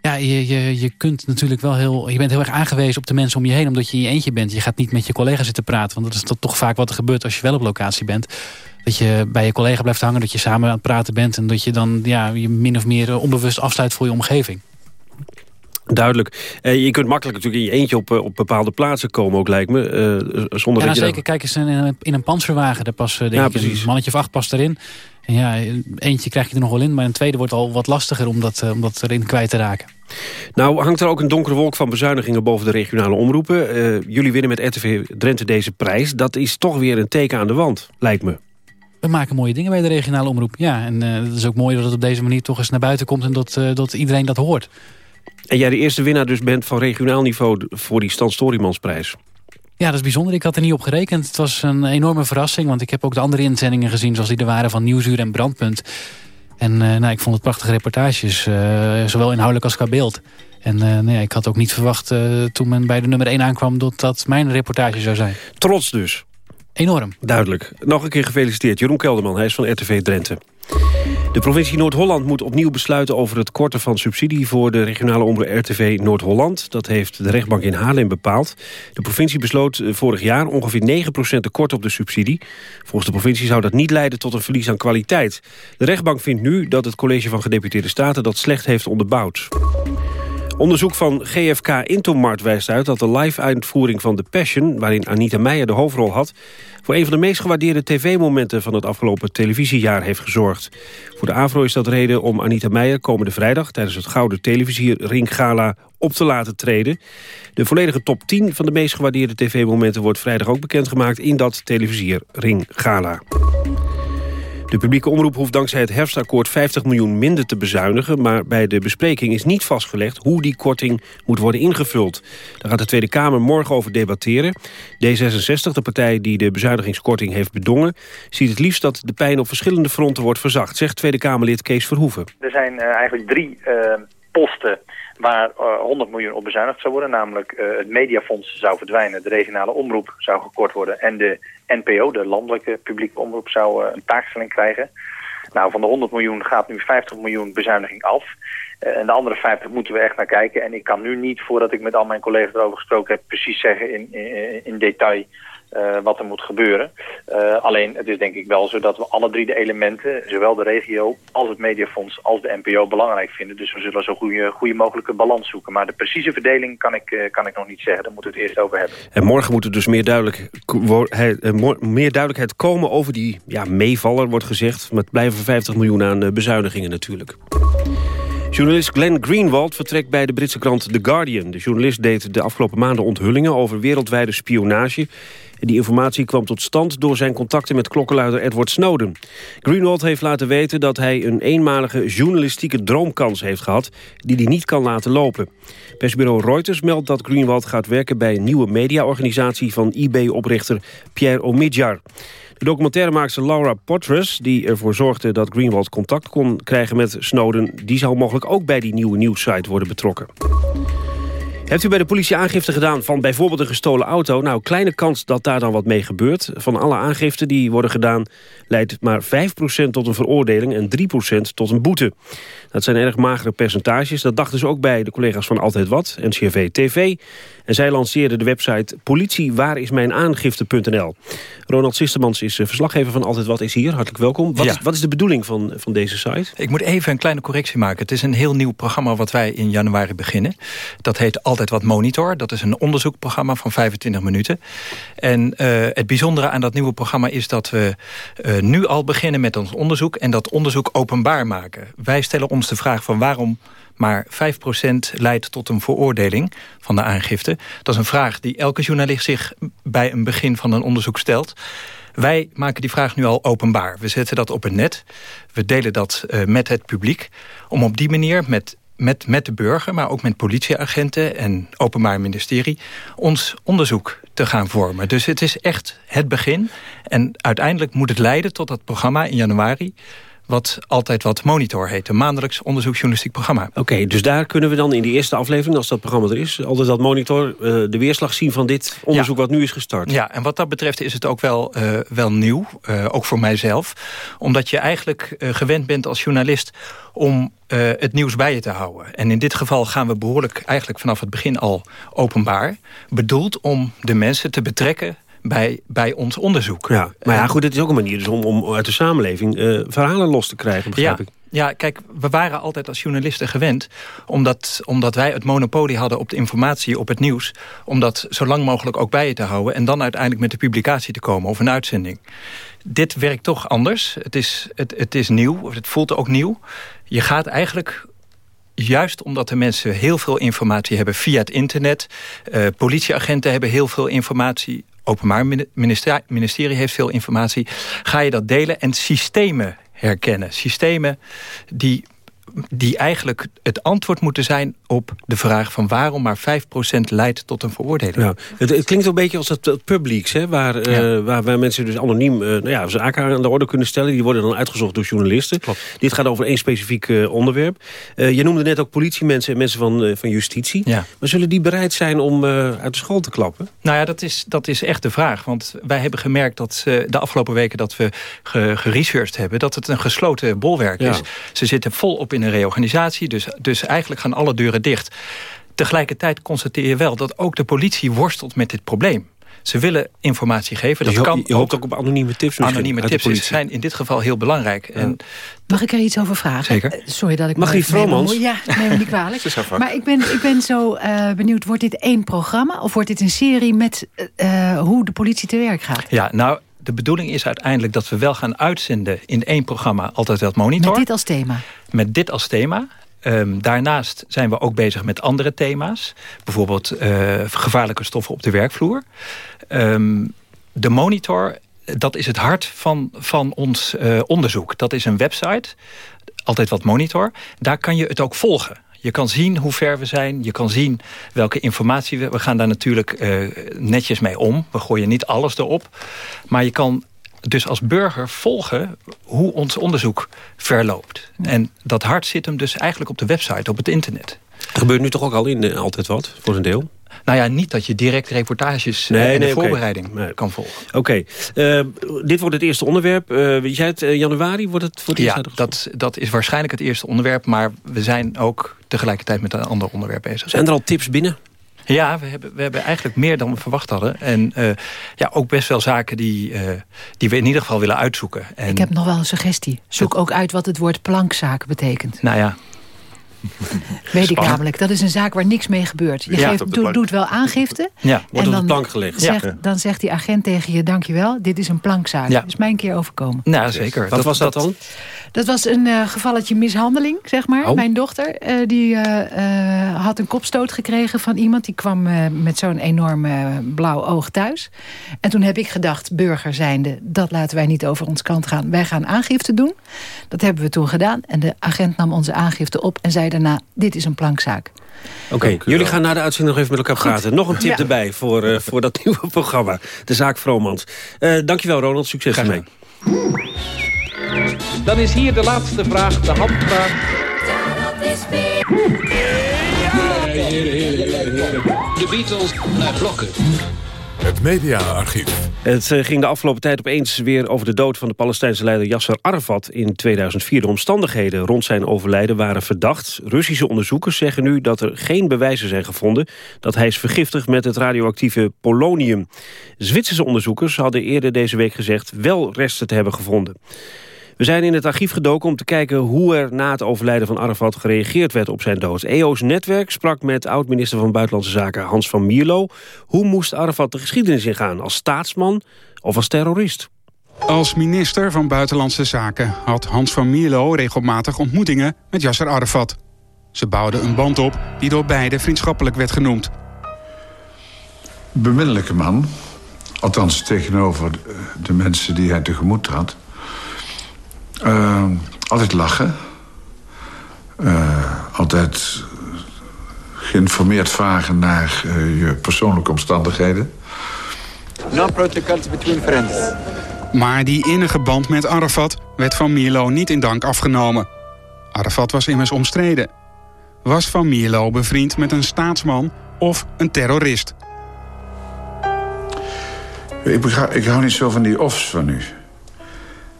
Ja, je, je, je kunt natuurlijk wel heel... Je bent heel erg aangewezen op de mensen om je heen... omdat je in je eentje bent. Je gaat niet met je collega zitten praten. Want dat is toch vaak wat er gebeurt als je wel op locatie bent. Dat je bij je collega blijft hangen. Dat je samen aan het praten bent. En dat je dan ja, je min of meer onbewust afsluit voor je omgeving. Duidelijk. Uh, je kunt makkelijk natuurlijk in je eentje op, uh, op bepaalde plaatsen komen ook, lijkt me. Uh, zonder ja, dat je zeker. Kijk eens in een, in een panzerwagen. Daar pas, denk Ja, ik, precies. een mannetje of acht past erin. En ja, eentje krijg je er nog wel in. Maar een tweede wordt al wat lastiger om dat, om dat erin kwijt te raken. Nou hangt er ook een donkere wolk van bezuinigingen boven de regionale omroepen. Uh, jullie winnen met RTV Drenthe deze prijs. Dat is toch weer een teken aan de wand, lijkt me. We maken mooie dingen bij de regionale omroep. Ja, en uh, het is ook mooi dat het op deze manier toch eens naar buiten komt... en dat, uh, dat iedereen dat hoort. En jij de eerste winnaar dus bent van regionaal niveau... voor die Stan Storymansprijs. Ja, dat is bijzonder. Ik had er niet op gerekend. Het was een enorme verrassing, want ik heb ook de andere inzendingen gezien... zoals die er waren van Nieuwsuur en Brandpunt. En nou, ik vond het prachtige reportages, zowel inhoudelijk als qua beeld. En nee, ik had ook niet verwacht toen men bij de nummer 1 aankwam... dat dat mijn reportage zou zijn. Trots dus. Enorm. Duidelijk. Nog een keer gefeliciteerd. Jeroen Kelderman, hij is van RTV Drenthe. De provincie Noord-Holland moet opnieuw besluiten over het korten van subsidie voor de regionale omroep RTV Noord-Holland. Dat heeft de rechtbank in Haarlem bepaald. De provincie besloot eh, vorig jaar ongeveer 9% tekort op de subsidie. Volgens de provincie zou dat niet leiden tot een verlies aan kwaliteit. De rechtbank vindt nu dat het college van gedeputeerde staten dat slecht heeft onderbouwd. Onderzoek van GFK Intomart wijst uit dat de live-uitvoering van The Passion... waarin Anita Meijer de hoofdrol had... voor een van de meest gewaardeerde tv-momenten van het afgelopen televisiejaar heeft gezorgd. Voor de AVRO is dat reden om Anita Meijer komende vrijdag... tijdens het Gouden Televisie Gala op te laten treden. De volledige top 10 van de meest gewaardeerde tv-momenten... wordt vrijdag ook bekendgemaakt in dat Televisier Ring Gala. De publieke omroep hoeft dankzij het herfstakkoord 50 miljoen minder te bezuinigen... maar bij de bespreking is niet vastgelegd hoe die korting moet worden ingevuld. Daar gaat de Tweede Kamer morgen over debatteren. D66, de partij die de bezuinigingskorting heeft bedongen... ziet het liefst dat de pijn op verschillende fronten wordt verzacht... zegt Tweede Kamerlid Kees Verhoeven. Er zijn uh, eigenlijk drie uh, posten waar uh, eh, 100 miljoen op bezuinigd zou worden. Namelijk uh, het mediafonds zou verdwijnen, de regionale omroep zou gekort worden... en de NPO, de landelijke publieke omroep, zou uh, een taakstelling krijgen. Nou, van de 100 miljoen gaat nu 50 miljoen bezuiniging af. en de andere 50 moeten we echt naar kijken. En ik kan nu niet, voordat ik met al mijn collega's erover gesproken heb... precies zeggen in, in, in detail uh, wat er moet gebeuren. Uh, alleen het is denk ik wel zo dat we alle drie de elementen, zowel de regio als het mediafonds als de NPO belangrijk vinden. Dus we zullen zo goede, goede mogelijke balans zoeken. Maar de precieze verdeling kan ik, uh, kan ik nog niet zeggen. Daar moeten we het eerst over hebben. En morgen moet er dus meer, duidelijk, meer duidelijkheid komen over die ja, meevaller, wordt gezegd. Met blijven 50 miljoen aan bezuinigingen natuurlijk. Journalist Glenn Greenwald vertrekt bij de Britse krant The Guardian. De journalist deed de afgelopen maanden onthullingen over wereldwijde spionage die informatie kwam tot stand door zijn contacten met klokkenluider Edward Snowden. Greenwald heeft laten weten dat hij een eenmalige journalistieke droomkans heeft gehad... die hij niet kan laten lopen. Persbureau Reuters meldt dat Greenwald gaat werken bij een nieuwe mediaorganisatie van eBay-oprichter Pierre Omidyar. De documentairemaakster Laura Poitras, die ervoor zorgde dat Greenwald contact kon krijgen met Snowden... die zou mogelijk ook bij die nieuwe nieuwssite worden betrokken. Hebt u bij de politie aangifte gedaan van bijvoorbeeld een gestolen auto? Nou, kleine kans dat daar dan wat mee gebeurt. Van alle aangiften die worden gedaan... leidt maar 5% tot een veroordeling en 3% tot een boete. Dat zijn erg magere percentages. Dat dachten ze ook bij de collega's van Altijd Wat, NCRV TV. En zij lanceerden de website politiewaarismijnaangifte.nl. Ronald Sistermans is eh, verslaggever van Altijd Wat is hier. Hartelijk welkom. Wat, is, wat is de bedoeling van, van deze site? Ik moet even een kleine correctie maken. Het is een heel nieuw programma wat wij in januari beginnen. Dat heet Altijd Wat Monitor. Dat is een onderzoekprogramma van 25 minuten. En uh, het bijzondere aan dat nieuwe programma is dat we uh, nu al beginnen met ons onderzoek... en dat onderzoek openbaar maken. Wij stellen ons de vraag van waarom maar 5% leidt tot een veroordeling van de aangifte. Dat is een vraag die elke journalist zich bij een begin van een onderzoek stelt. Wij maken die vraag nu al openbaar. We zetten dat op het net. We delen dat uh, met het publiek. Om op die manier met met, met de burger, maar ook met politieagenten en openbaar ministerie... ons onderzoek te gaan vormen. Dus het is echt het begin. En uiteindelijk moet het leiden tot dat programma in januari wat altijd wat Monitor heet. Een maandelijks onderzoeksjournalistiek programma. Oké, dus daar kunnen we dan in die eerste aflevering, als dat programma er is... altijd dat Monitor uh, de weerslag zien van dit onderzoek wat nu is gestart. Ja, en wat dat betreft is het ook wel, uh, wel nieuw, uh, ook voor mijzelf. Omdat je eigenlijk gewend bent als journalist om het nieuws bij je te houden. En in dit geval gaan we behoorlijk eigenlijk vanaf het begin al openbaar. Bedoeld om de mensen te betrekken bij, bij ons onderzoek. Ja, maar ja, goed, het is ook een manier dus om, om uit de samenleving uh, verhalen los te krijgen, begrijp ja. ik. Ja, kijk, we waren altijd als journalisten gewend... Omdat, omdat wij het monopolie hadden op de informatie, op het nieuws... om dat zo lang mogelijk ook bij je te houden... en dan uiteindelijk met de publicatie te komen of een uitzending. Dit werkt toch anders. Het is, het, het is nieuw, het voelt ook nieuw. Je gaat eigenlijk juist omdat de mensen heel veel informatie hebben via het internet. Uh, politieagenten hebben heel veel informatie Openbaar ministerie, heeft veel informatie. Ga je dat delen en systemen herkennen. Systemen die die eigenlijk het antwoord moeten zijn op de vraag van waarom maar 5% leidt tot een veroordeling. Ja, het, het klinkt een beetje als het, het Publix, hè, waar, eh, waar, waar mensen dus anoniem uh, nou ja, zaken aan de orde kunnen stellen. Die worden dan uitgezocht door journalisten. Klopt. Dit gaat over één specifiek uh, onderwerp. je noemde net ook politiemensen en mensen van, van justitie. Ja. Maar zullen die bereid zijn om uit de school te klappen? Nou ja, dat is, dat is echt de vraag. Want wij hebben gemerkt dat de afgelopen weken dat we geresearched hebben... dat het een gesloten bolwerk Ja. is. Ze zitten volop in een reorganisatie. Dus, dus eigenlijk gaan alle deuren dicht. Tegelijkertijd constateer je wel dat ook de politie worstelt met dit probleem. Ze willen informatie geven. Dus Dat je, kan je hoopt ook op anonieme tips Anonieme tips is- zijn in dit geval heel belangrijk. En Mag ik er iets over vragen? Zeker. Eh, Sorry dat ik Mag mee Vromans? Ja, neem me niet kwalijk. Maar ik ben, ik ben zo eh, benieuwd, wordt dit één programma... of wordt dit een serie met eh, hoe de politie te werk gaat? Ja, nou, de bedoeling is uiteindelijk dat we wel gaan uitzenden... in één programma Altijd Wel Monitor. Met dit als thema. met dit als thema. Ehm, daarnaast zijn we ook bezig met andere thema's. Bijvoorbeeld eh, gevaarlijke stoffen op de werkvloer. Ehm, de monitor, dat is het hart van, van ons eh, onderzoek. Dat is een website, altijd wat monitor. Daar kan je het ook volgen. Je kan zien hoe ver we zijn. Je kan zien welke informatie we... We gaan daar natuurlijk eh, netjes mee om. We gooien niet alles erop. Maar je kan dus als burger volgen hoe ons onderzoek verloopt. En dat hart zit hem dus eigenlijk op de website, op het internet. Er gebeurt nu toch ook al in eh, altijd wat, voor een deel? Nou ja, niet dat je direct reportages eh, en de voorbereiding kan volgen. Oké, eh, dit wordt het eerste onderwerp. Eh je zei het, eh, januari wordt het voor het eerst Ja, dat, dat is waarschijnlijk het eerste onderwerp... maar we zijn ook tegelijkertijd met een ander onderwerp bezig. Zijn er al tips binnen? Ja, we hebben, we hebben eigenlijk meer dan we verwacht hadden. En eh, ja, ook best wel zaken die, eh, die we in ieder geval willen uitzoeken. En, Ik heb nog wel een suggestie. Zoek ook uit wat het woord plankzaak betekent. Nou ja, Weet ik namelijk. Dat is een zaak waar niks mee gebeurt. Je Ja. geeft, doet, wel aangifte. Ja. Wordt op de plank gelegd. Zegt, Ja. Dan zegt die agent tegen je, dankjewel, dit is een plankzaak. Ja. Dat is mij een keer overkomen. nou zeker. Wat was dat dan? Dat was een eh, gevalletje mishandeling, zeg maar. Oh. Mijn dochter eh, die, eh, had een kopstoot gekregen van iemand. Die kwam eh, met zo'n enorm blauw oog thuis. En toen heb ik gedacht, burger zijnde... dat laten wij niet over ons kant gaan. Wij gaan aangifte doen. Dat hebben we toen gedaan. En de agent nam onze aangifte op en zei daarna... dit is een plankzaak. Oké, jullie gaan na de uitzending nog even met elkaar praten. Nog een tip Ja. erbij voor, eh, voor dat nieuwe programma. De zaak Vromans. Eh dankjewel Ronald, succes ermee. Dan is hier de laatste vraag, de handvraag. De Beatles naar blokken. Het mediaarchief. Het eh, ging de afgelopen tijd opeens weer over de dood van de Palestijnse leider Yasser Arafat in 2004. De omstandigheden rond zijn overlijden waren verdacht. Russische onderzoekers zeggen nu dat er geen bewijzen zijn gevonden dat hij is vergiftigd met het radioactieve polonium. Zwitserse onderzoekers hadden eerder deze week gezegd wel resten te hebben gevonden. We zijn in het archief gedoken om te kijken hoe er na het overlijden van Arafat gereageerd werd op zijn dood. EO's netwerk sprak met oud-minister van Buitenlandse Zaken Hans van Mierlo. Hoe moest Arafat de geschiedenis ingaan? Als staatsman of als terrorist? Als minister van Buitenlandse Zaken had Hans van Mierlo regelmatig ontmoetingen met Yasser Arafat. Ze bouwden een band op die door beiden vriendschappelijk werd genoemd. beminnelijke man. Althans, tegenover de, de mensen die hij tegemoet trad. Eh, altijd lachen. Eh, altijd geïnformeerd vragen naar eh, je persoonlijke omstandigheden. No protocols between friends. Maar die innige band met Arafat werd van Mierlo niet in dank afgenomen. Arafat was immers omstreden. Was van Mierlo bevriend met een staatsman of een terrorist? Ik, ik hou niet zo van die offs van u.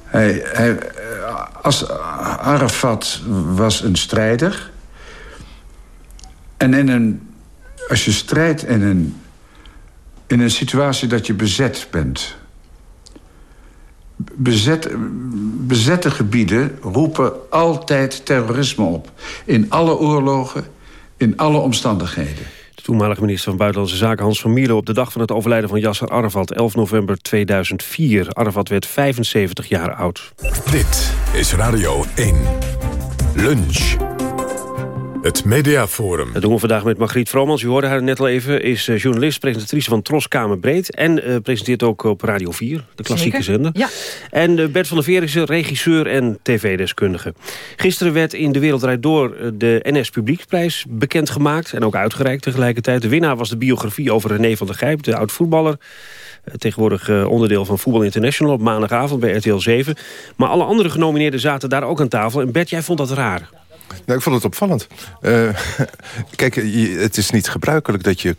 Hij, hij, als Arafat was een strijder. En in een, als je strijdt in een, in een situatie dat je bezet bent. Bezet, bezette gebieden roepen altijd terrorisme op. In alle oorlogen, in alle omstandigheden. De toenmalige minister van Buitenlandse Zaken Hans van Mierlo... op de dag van het overlijden van Yasser Arafat, 11 november 2004. Arafat werd 75 jaar oud. Dit is Radio 1. Lunch. Het Mediaforum. Dat doen we vandaag met Margriet Vromans. U hoorde haar net al even. Is eh, journalist, presentatrice van Tros Breed. En uh, presenteert ook op Radio 4, de klassieke Zeker. zender. Ja. En uh, Bert van der Veer is regisseur en tv-deskundige. Gisteren werd in De Wereld Door de NS Publieksprijs bekendgemaakt. En ook uitgereikt tegelijkertijd. De winnaar was de biografie over René van der Gijp, de oud-voetballer. Tegenwoordig onderdeel van Voetbal International op maandagavond bij RTL 7. Maar alle andere genomineerden zaten daar ook aan tafel. En Bert, jij vond dat raar. Nou, ik vond het opvallend. Uh, kijk, het is niet gebruikelijk dat je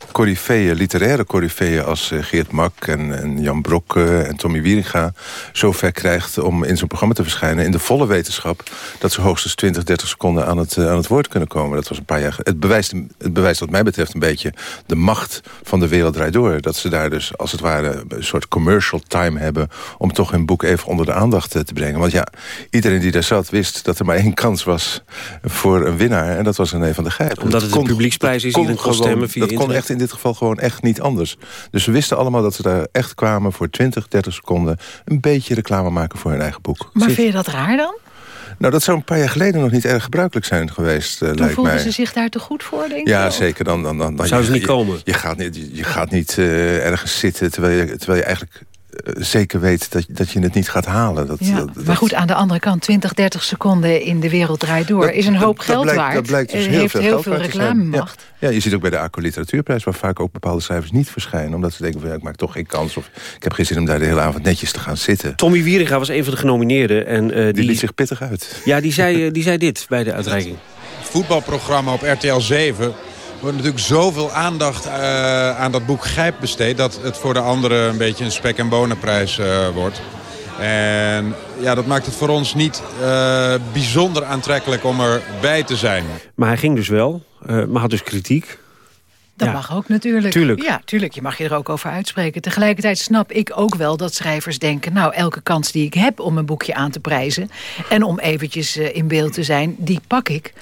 literaire coryfeeën... als uh, Geert Mak en, en Jan Brok en Tommy Wieringa... zo ver krijgt om in zo'n programma te verschijnen... in de volle wetenschap dat ze hoogstens 20, 30 seconden aan het, aan het woord kunnen komen. Dat was een paar jaar het bewijst, het bewijst wat mij betreft een beetje de macht van de wereld draait door. Dat ze daar dus als het ware een soort commercial time hebben... om toch hun boek even onder de aandacht te brengen. Want ja, iedereen die daar zat wist dat er maar één kans was voor een winnaar. En dat was René van der Gijp. Omdat het een publieksprijs is, iedereen kon stemmen via Dat kon echt in dit geval gewoon echt niet anders. Dus we wisten allemaal dat ze daar echt kwamen voor 20, 30 seconden... een beetje reclame maken voor hun eigen boek. Maar vind je dat raar dan? Nou, dat zou een paar jaar geleden nog niet erg gebruikelijk zijn geweest, uh, lijkt voelden mij. ze zich daar te goed voor, denk Ja, je? zeker. Dan, dan, dan, dan Zou ze niet komen? Je, je gaat niet, je, je gaat niet uh, ergens zitten terwijl je, terwijl je eigenlijk zeker weet dat, dat je het niet gaat halen. Dat, ja, dat, maar goed, aan de andere kant, 20, 30 seconden in de wereld draait door... Dat- is een hoop dat geld blijkt- waard. Dat blijkt dus Er heel heeft veel heel geld veel waard te zijn. reclamemacht. Ja. ja, je ziet ook bij de ACO Literatuurprijs... waar vaak ook bepaalde cijfers niet verschijnen. Omdat ze denken, van, ja, ik maak toch geen kans. Of ik heb geen zin om daar de hele avond netjes te gaan zitten. Tommy Wieringa was een van de genomineerden. En, uh, die, Die liet zich pittig uit. Ja, die zei, die zei dit bij de uitreiking. voetbalprogramma op RTL 7 wordt natuurlijk zoveel aandacht uh, aan dat boek Gijp besteed... dat het voor de anderen een beetje een spek- en bonenprijs uh, wordt. En ja, dat maakt het voor ons niet uh, bijzonder aantrekkelijk om erbij te zijn. Maar hij ging dus wel, uh, maar had dus kritiek. Dat Ja. mag ook natuurlijk. Tuurlijk. Ja, tuurlijk. Je mag je er ook over uitspreken. Tegelijkertijd snap ik ook wel dat schrijvers denken... nou, elke kans die ik heb om een boekje aan te prijzen... en om eventjes in beeld te zijn, die pak ik.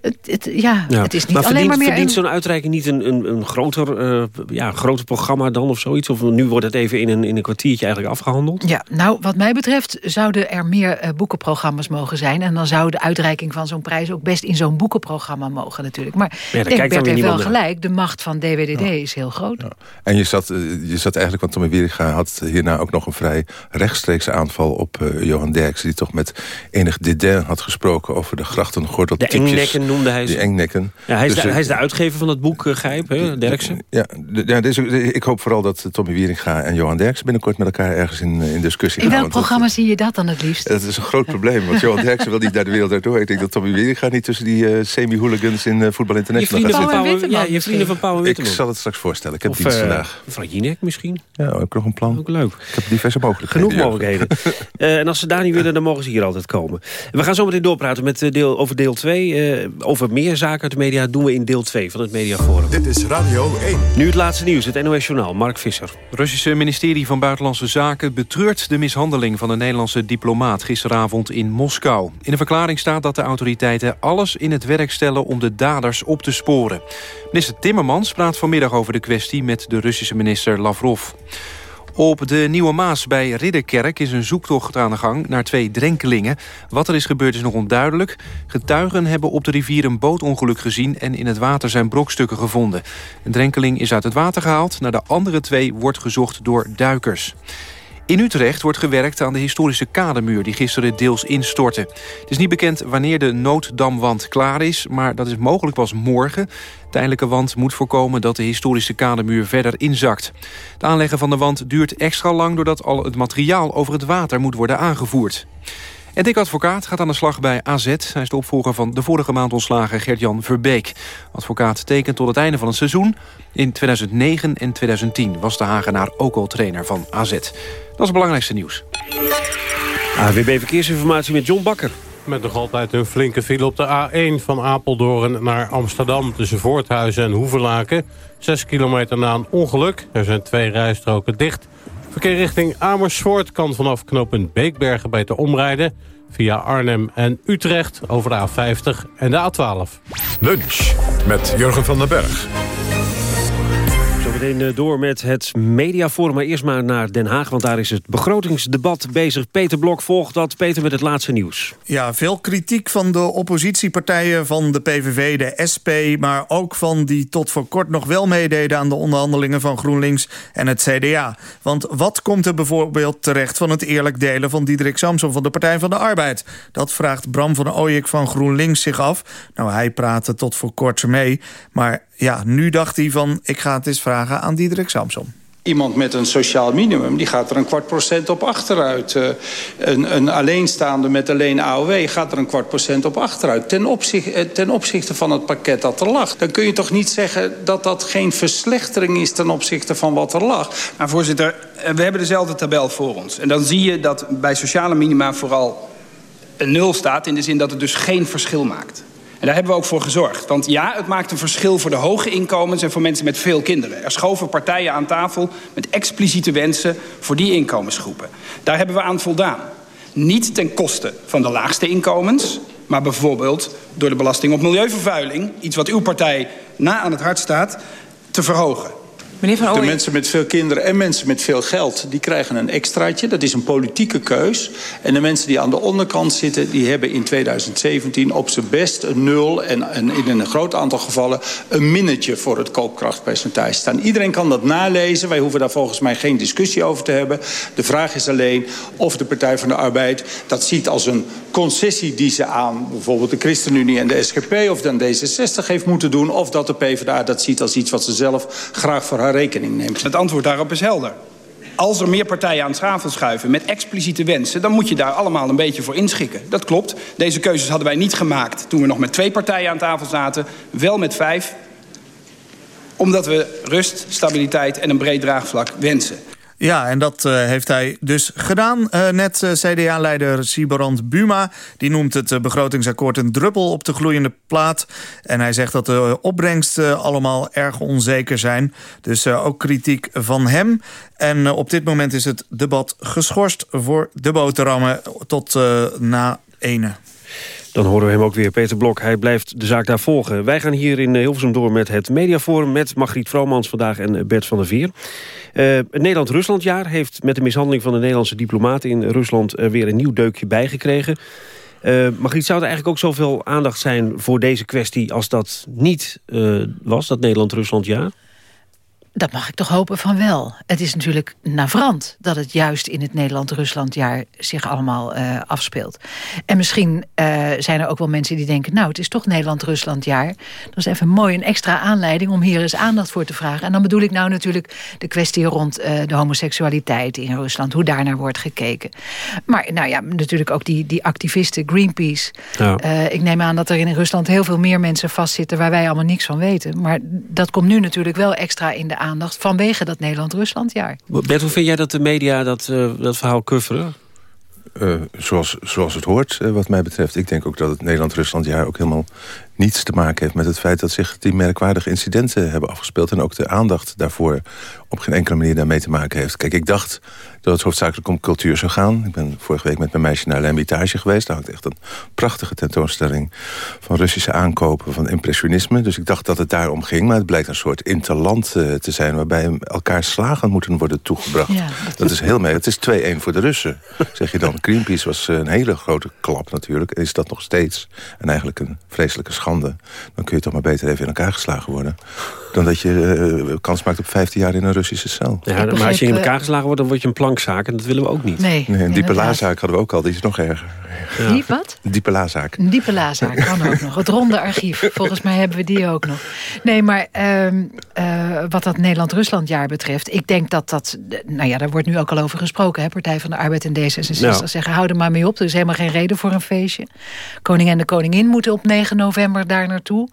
Het, het, ja, Ja. het is niet maar alleen verdient, maar meer... verdient zo'n uitreiking niet een, een, een, groter, uh, ja, groter programma dan of zoiets? Of nu wordt het even in een, in een kwartiertje eigenlijk afgehandeld? Ja, nou, wat mij betreft zouden er meer uh, boekenprogramma's mogen zijn. En dan zou de uitreiking van zo'n prijs ook best in zo'n boekenprogramma mogen natuurlijk. Maar ik denk, Bert heeft wel naar. gelijk. De macht van DWDD is heel groot. En je zat, eh, je zat eigenlijk, want Tommy Wieringa had hierna ook nog een vrij rechtstreekse aanval op eh, Johan Derksen. Die toch met enig dédain had gesproken over de grachtengordel. De noemde hij ze. Die engnekken. Ja, hij, is Dus, de, eh, hij is de uitgever van het boek uh, Gijp, hè, Derksen. Ja, de- ja dus, eh, ik hoop vooral dat Tommy Wieringa en Johan Derksen binnenkort met elkaar ergens in, in discussie In gaan. welk want dat- programma zie je dat dan het liefst? Dat is een groot probleem, want Johan Derksen wil niet naar de wereld daardoor. Ik denk dat Tommy Wieringa niet tussen die eh, semi-hooligans in eh, Voetbal Je International vrienden, gaat van zitten. Ja, je vrienden van Pauw Ik zal het straks voorstellen. Ik heb Of dienst eh, vandaag. mevrouw Jinek misschien. Ja, ook nog een plan. Ook leuk. Ik heb diverse mogelijkheden. Genoeg mogelijkheden. Eh, en als ze daar niet willen, dan mogen ze hier altijd komen. We gaan zo meteen doorpraten met, eh, deel, over deel 2. Over meer zaken uit de media doen we in deel 2 van het Mediaforum. Dit is Radio 1. Nu het laatste nieuws, het NOS Journaal. Mark Visser. Het Russische ministerie van Buitenlandse Zaken betreurt de mishandeling van de Nederlandse diplomaat gisteravond in Moskou. In een verklaring staat dat de autoriteiten alles in het werk stellen om de daders op te sporen. Minister Timmermans praat vanmiddag over de kwestie met de Russische minister Lavrov. Op de Nieuwe Maas bij Ridderkerk is een zoektocht aan de gang naar twee drenkelingen. Wat er is gebeurd is nog onduidelijk. Getuigen hebben op de rivier een bootongeluk gezien en in het water zijn brokstukken gevonden. Een drenkeling is uit het water gehaald. Naar de andere twee wordt gezocht door duikers. In Utrecht wordt gewerkt aan de historische kademuur die gisteren deels instortte. Het is niet bekend wanneer de nooddamwand klaar is, maar dat is mogelijk pas morgen. De tijdelijke wand moet voorkomen dat de historische kademuur verder inzakt. Het aanleggen van de wand duurt extra lang doordat al het materiaal over het water moet worden aangevoerd. En Dick Advocaat gaat aan de slag bij AZ. Hij is de opvolger van de vorige maand ontslagen Gert-Jan Verbeek. Advocaat tekent tot het einde van het seizoen. In 2009 en 2010 was de Hagenaar ook al trainer van AZ. Dat is het belangrijkste nieuws. AWB Verkeersinformatie met John Bakker. Met nog altijd een flinke file op de A1 van Apeldoorn naar Amsterdam... tussen Voorthuizen en Hoevelaken. Zes kilometer na een ongeluk. Er zijn twee rijstroken dicht. Verkeer richting Amersfoort kan vanaf knooppunt Beekbergen beter omrijden... via Arnhem en Utrecht over de A50 en de A12. Lunch met Jurgen van den Berg. Eh, door met het mediaforum, maar eerst maar naar Den Haag... want daar is het begrotingsdebat bezig. Peter Blok volgt dat. Peter met het laatste nieuws. Ja, veel kritiek van de oppositiepartijen van de PVV, de SP... maar ook van die tot voor kort nog wel meededen... aan de onderhandelingen van GroenLinks en het CDA. Want wat komt er bijvoorbeeld terecht van het eerlijk delen... van Diederik Samson van de Partij van de Arbeid? Dat vraagt Bram van Ooyek van GroenLinks zich af. Nou, hij praatte tot voor kort mee, maar ja, nu dacht hij van... ik ga het eens vragen aan Diederik Samson. Iemand met een sociaal minimum, die gaat er een kwart procent op achteruit. Uh, een, een, alleenstaande met alleen AOW gaat er een kwart procent op achteruit. Ten, opzicht, uh, ten opzichte van het pakket dat er lag. Dan kun je toch niet zeggen dat dat geen verslechtering is... ten opzichte van wat er lag. Nou, voorzitter, eh, we hebben dezelfde tabel voor ons. En dan zie je dat bij sociale minima vooral een nul staat... in de zin dat het dus geen verschil maakt. En daar hebben we ook voor gezorgd. Want ja, het maakt een verschil voor de hoge inkomens... en voor mensen met veel kinderen. Er schoven partijen aan tafel met expliciete wensen... voor die inkomensgroepen. Daar hebben we aan voldaan. Niet ten koste van de laagste inkomens... maar bijvoorbeeld door de belasting op milieuvervuiling... iets wat uw partij na aan het hart staat, te verhogen. Meneer Van De mensen met veel kinderen en mensen met veel geld... die krijgen een extraatje. Dat is een politieke keus. En de mensen die aan de onderkant zitten... die hebben in 2017 op zijn best een nul... en, en in een groot aantal gevallen een minnetje voor het koopkrachtpercentage staan. Iedereen kan dat nalezen. Wij hoeven daar volgens mij geen discussie over te hebben. De vraag is alleen of de Partij van de Arbeid dat ziet als een concessie... die ze aan bijvoorbeeld de ChristenUnie en de SGP of dan D66 heeft moeten doen... of dat de PvdA dat ziet als iets wat ze zelf graag voor rekening neemt. Het antwoord daarop is helder. Als er meer partijen aan tafel schuiven met expliciete wensen... dan moet je daar allemaal een beetje voor inschikken. Dat klopt. Deze keuzes hadden wij niet gemaakt toen we nog met twee partijen aan tafel zaten. Wel met vijf. Omdat we rust, stabiliteit en een breed draagvlak wensen. Ja, en dat uh, heeft hij dus gedaan. Uh, net uh, CDA-leider Sibrand Buma. Die noemt het begrotingsakkoord een druppel op de gloeiende plaat. En hij zegt dat de opbrengsten allemaal erg onzeker zijn. Dus ook kritiek van hem. En op dit moment is het debat geschorst voor de boterhammen tot na ene. Dan horen we hem ook weer, Peter Blok. Hij blijft de zaak daar volgen. Wij gaan hier in Hilversum door met het Mediaforum... met Margriet Vromans vandaag en Bert van der Veer. Uh, het Nederland-Ruslandjaar heeft met de mishandeling van de Nederlandse diplomaten in Rusland... Weer een nieuw deukje bijgekregen. Uh, Margriet, zou er eigenlijk ook zoveel aandacht zijn voor deze kwestie... als dat niet was, dat Nederland-Ruslandjaar? Dat mag ik toch hopen van wel. Het is natuurlijk navrant dat het juist in het Nederland-Ruslandjaar zich allemaal uh, afspeelt. En misschien uh, zijn er ook wel mensen die denken... nou, het is toch Nederland-Ruslandjaar. Dat is even mooi een extra aanleiding om hier eens aandacht voor te vragen. En dan bedoel ik nou natuurlijk de kwestie rond uh, de homoseksualiteit in Rusland. Hoe daarnaar wordt gekeken. Maar nou ja, natuurlijk ook die, die activisten, Greenpeace. Ja. ik neem aan dat er in Rusland heel veel meer mensen vastzitten... waar wij allemaal niks van weten. Maar dat komt nu natuurlijk wel extra in de aandacht vanwege dat Nederland-Ruslandjaar. Bert, hoe vind jij dat de media dat, uh, dat verhaal coveren? Uh, zoals, zoals het hoort, uh, wat mij betreft. Ik denk ook dat het Nederland-Ruslandjaar ook helemaal niets te maken heeft... met het feit dat zich die merkwaardige incidenten hebben afgespeeld... en ook de aandacht daarvoor op geen enkele manier daarmee te maken heeft. Kijk, ik dacht dat het hoofdzakelijk om cultuur zou gaan. Ik ben vorige week met mijn meisje naar L'Hermitage geweest. Daar hangt echt een prachtige tentoonstelling van Russische aankopen, van impressionisme. Dus ik dacht dat het daarom ging, maar het blijkt een soort interland uh, te zijn... waarbij elkaar slagen moeten worden toegebracht. Ja, dat, is heel mee. Het is 2-1 voor de Russen, zeg je dan. Greenpeace was een hele grote klap natuurlijk. En is dat nog steeds. En eigenlijk een vreselijke schande. Dan kun je toch maar beter even in elkaar geslagen worden dan dat je uh, kans maakt op 15 jaar in een Russische cel. Ja, maar als je in elkaar geslagen wordt, dan word je een plankzaak. En dat willen we ook niet. Nee, nee een diepe lazaak hadden we ook al. Die is nog erger. Ja. Diep wat? Diepe lazaak. Een diepe lazaak kan ook nog. Het ronde archief. Volgens mij hebben we die ook nog. Nee, maar uh, uh, wat dat Nederland-Ruslandjaar betreft... ik denk dat dat... Nou ja, daar wordt nu ook al over gesproken. Hè? Partij van de Arbeid en D66 nou. zeggen... hou er maar mee op, er is helemaal geen reden voor een feestje. Koning en de koningin moeten op 9 november daar naartoe.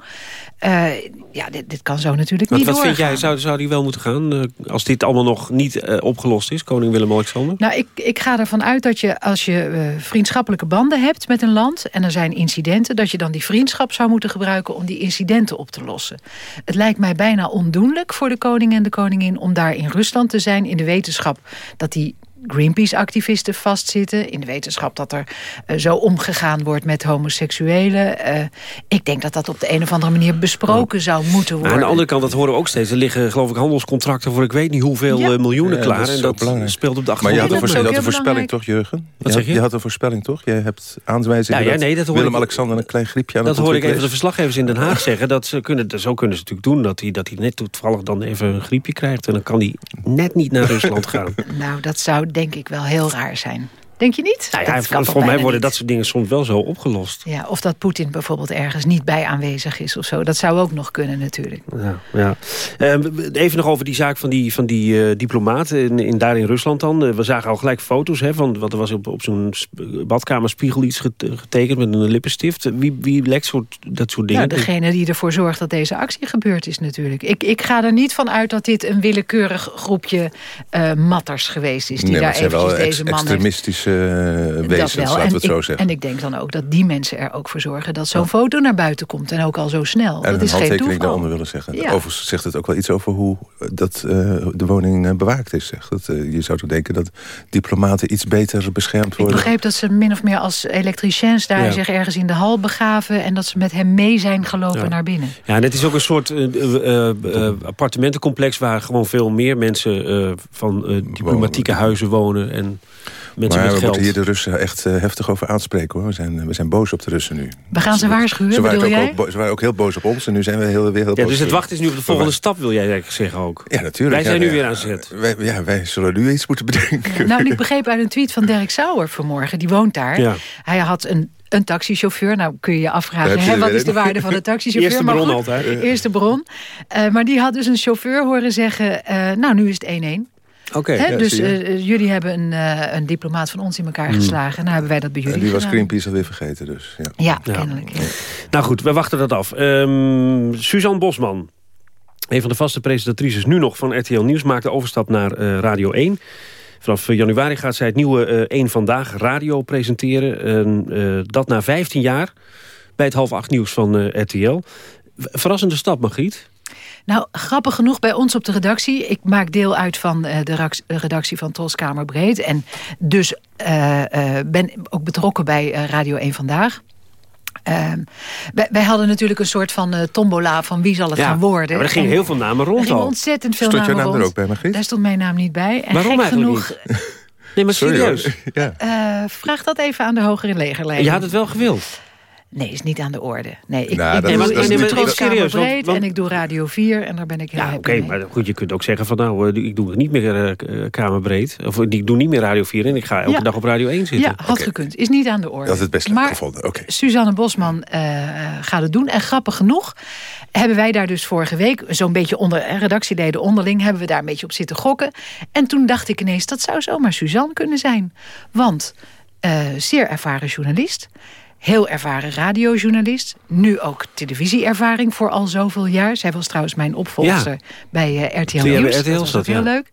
Uh, ja, dit, dit kan zo natuurlijk wat, niet Wat doorgaan. vind jij, zou, zou die wel moeten gaan? Uh, als dit allemaal nog niet uh, opgelost is, koning Willem-Alexander? Nou, ik, ik ga ervan uit dat je als je uh, vriendschappelijke banden hebt met een land... en er zijn incidenten, dat je dan die vriendschap zou moeten gebruiken... om die incidenten op te lossen. Het lijkt mij bijna ondoenlijk voor de koning en de koningin... om daar in Rusland te zijn in de wetenschap dat die Greenpeace-activisten vastzitten... in de wetenschap dat er uh, zo omgegaan wordt met homoseksuelen. Uh, ik denk dat dat op de een of andere manier besproken zou moeten worden. Maar aan de andere kant, dat horen we ook steeds. Er liggen geloof ik handelscontracten voor ik weet niet hoeveel ja. miljoenen klaar. dat en dat belangrijk. speelt op de achtergrond. Maar je had, een, je had een voorspelling toch, Jurgen? Wat zeg je? Je had een voorspelling toch? Je hebt aanwijzingen nou, ja, nee, dat Willem-Alexander een klein griepje aan dat het hoor ik even de verslaggevers in Den Haag zeggen. Dat ze kunnen, zo kunnen ze natuurlijk doen. Dat hij, dat hij net toevallig dan even een griepje krijgt. En dan kan hij net niet naar Rusland gaan. nou, dat zou denk ik wel heel raar zijn. Denk je niet? Nou ja, volgens mij worden niet. dat soort dingen soms wel zo opgelost. Ja, of dat Poetin bijvoorbeeld ergens niet bij aanwezig is of zo. Dat zou ook nog kunnen natuurlijk. Ja, ja. Uh, even nog over die zaak van die, van die uh, diplomaat in, in, daar in Rusland dan. Uh, we zagen al gelijk foto's, hè, van, want er was op, op zo'n badkamerspiegel iets getekend met een lippenstift. Wie, wie lekt soort, dat soort dingen? Ja, degene die ervoor zorgt dat deze actie gebeurd is natuurlijk. Ik, ik ga er niet van uit dat dit een willekeurig groepje uh, matters geweest is. Die nee, daar eventjes ex deze man extremistische wezens, dat wel. laten we het en zo ik, zeggen. En ik denk dan ook dat die mensen er ook voor zorgen... dat zo'n foto naar buiten komt en ook al zo snel. En dat een is geen handtekening daaronder willen zeggen. Ja. Overigens zegt het ook wel iets over hoe dat, uh, de woning bewaakt is. Zeg. Dat, uh, je zou toch denken dat diplomaten iets beter beschermd worden. Ik begreep dat ze min of meer als elektriciens daar Ja. zich ergens in de hal begaven... en dat ze met hem mee zijn gelopen Ja. naar binnen. Ja, en het is ook een soort eh, eh, eh, appartementencomplex... waar gewoon veel meer mensen eh, van eh, diplomatieke huizen wonen... en mensen maar met we moeten hier de Russen echt eh, heftig over aanspreken. hoor. We zijn, we zijn boos op de Russen nu. We gaan ze waarschuwen, Ze waren, jij? ook ze waren ook heel boos op ons en nu zijn we heel, weer heel Ja, boos. dus het wachten is nu op de volgende stap, wil jij eigenlijk zeggen ook. Ja, natuurlijk. Wij zijn ja, nu ja. weer aan zet. Wij, ja, wij zullen nu iets moeten bedenken. Nou, ik begreep uit een tweet van Dirk Sauer vanmorgen. Die woont daar. Ja. Hij had een, een taxichauffeur. Nou kun je je afvragen, heb je hè, wat is de een. waarde van de taxichauffeur? Eerste Maar bron goed, altijd. Eerste bron. Eh, maar die had dus een chauffeur horen zeggen... eh, nou, nu is het 1-1. Oké. Hè, ja, dus je. eh, jullie hebben een, eh, een diplomaat van ons in elkaar geslagen. Nou hebben wij dat bij jullie En die was. Greenpeace alweer vergeten. Dus, ja. Ja, Ja. kennelijk. ja. Nou goed, we wachten dat af. Ehm, Suzanne Bosman, een van de vaste presentatrices nu nog van RTL Nieuws... maakt de overstap naar eh, Radio 1. Vanaf eh, januari gaat zij het nieuwe eh 1 Vandaag radio presenteren. En, eh, dat na 15 jaar bij het half acht nieuws van eh, RTL. Verrassende stap, Margriet. Nou, grappig genoeg bij ons op de redactie. Ik maak deel uit van eh, de redactie van Troskamer Breed. En dus eh, eh, ben ook betrokken bij eh, Radio 1 Vandaag. Ehm, wij, wij hadden natuurlijk een soort van eh, tombola van wie zal het gaan worden. maar er gingen En heel veel namen er rond gingen al. ontzettend veel Stond jouw namen naam er rond. ook bij, Margriet? Daar stond mijn naam niet bij. En Waarom gek eigenlijk genoeg, Nee, maar serieus. Ja. eh, vraag dat even aan de hogere legerleiding. Je had het wel gewild. Nee, is niet aan de orde. Nee, ik, Nou, ik dat doe, ik dat serieus, Breed want- en ik doe Radio 4 en daar ben ik heel Ja, happy oké, mee. maar goed, je kunt ook zeggen van nou, ik doe niet meer eh, eh, Kamerbreed. Of ik doe niet meer Radio 4 en ik ga elke Ja. dag op Radio 1 zitten. Ja, had gekund. Is niet aan de orde. Dat is het best leuk maar gevonden. Oké. Suzanne Bosman eh, eh, gaat het doen. En grappig genoeg hebben wij daar dus vorige week... zo'n beetje onder redactieleden onderling... hebben we daar een beetje op zitten gokken. En toen dacht ik ineens, dat zou zomaar Suzanne kunnen zijn. Want eh, zeer ervaren journalist... Heel ervaren radiojournalist. Nu ook televisieervaring voor al zoveel jaar. Zij was trouwens mijn opvolger Ja. bij eh, RTL bij Nieuws. RTL dat was heel ja. leuk.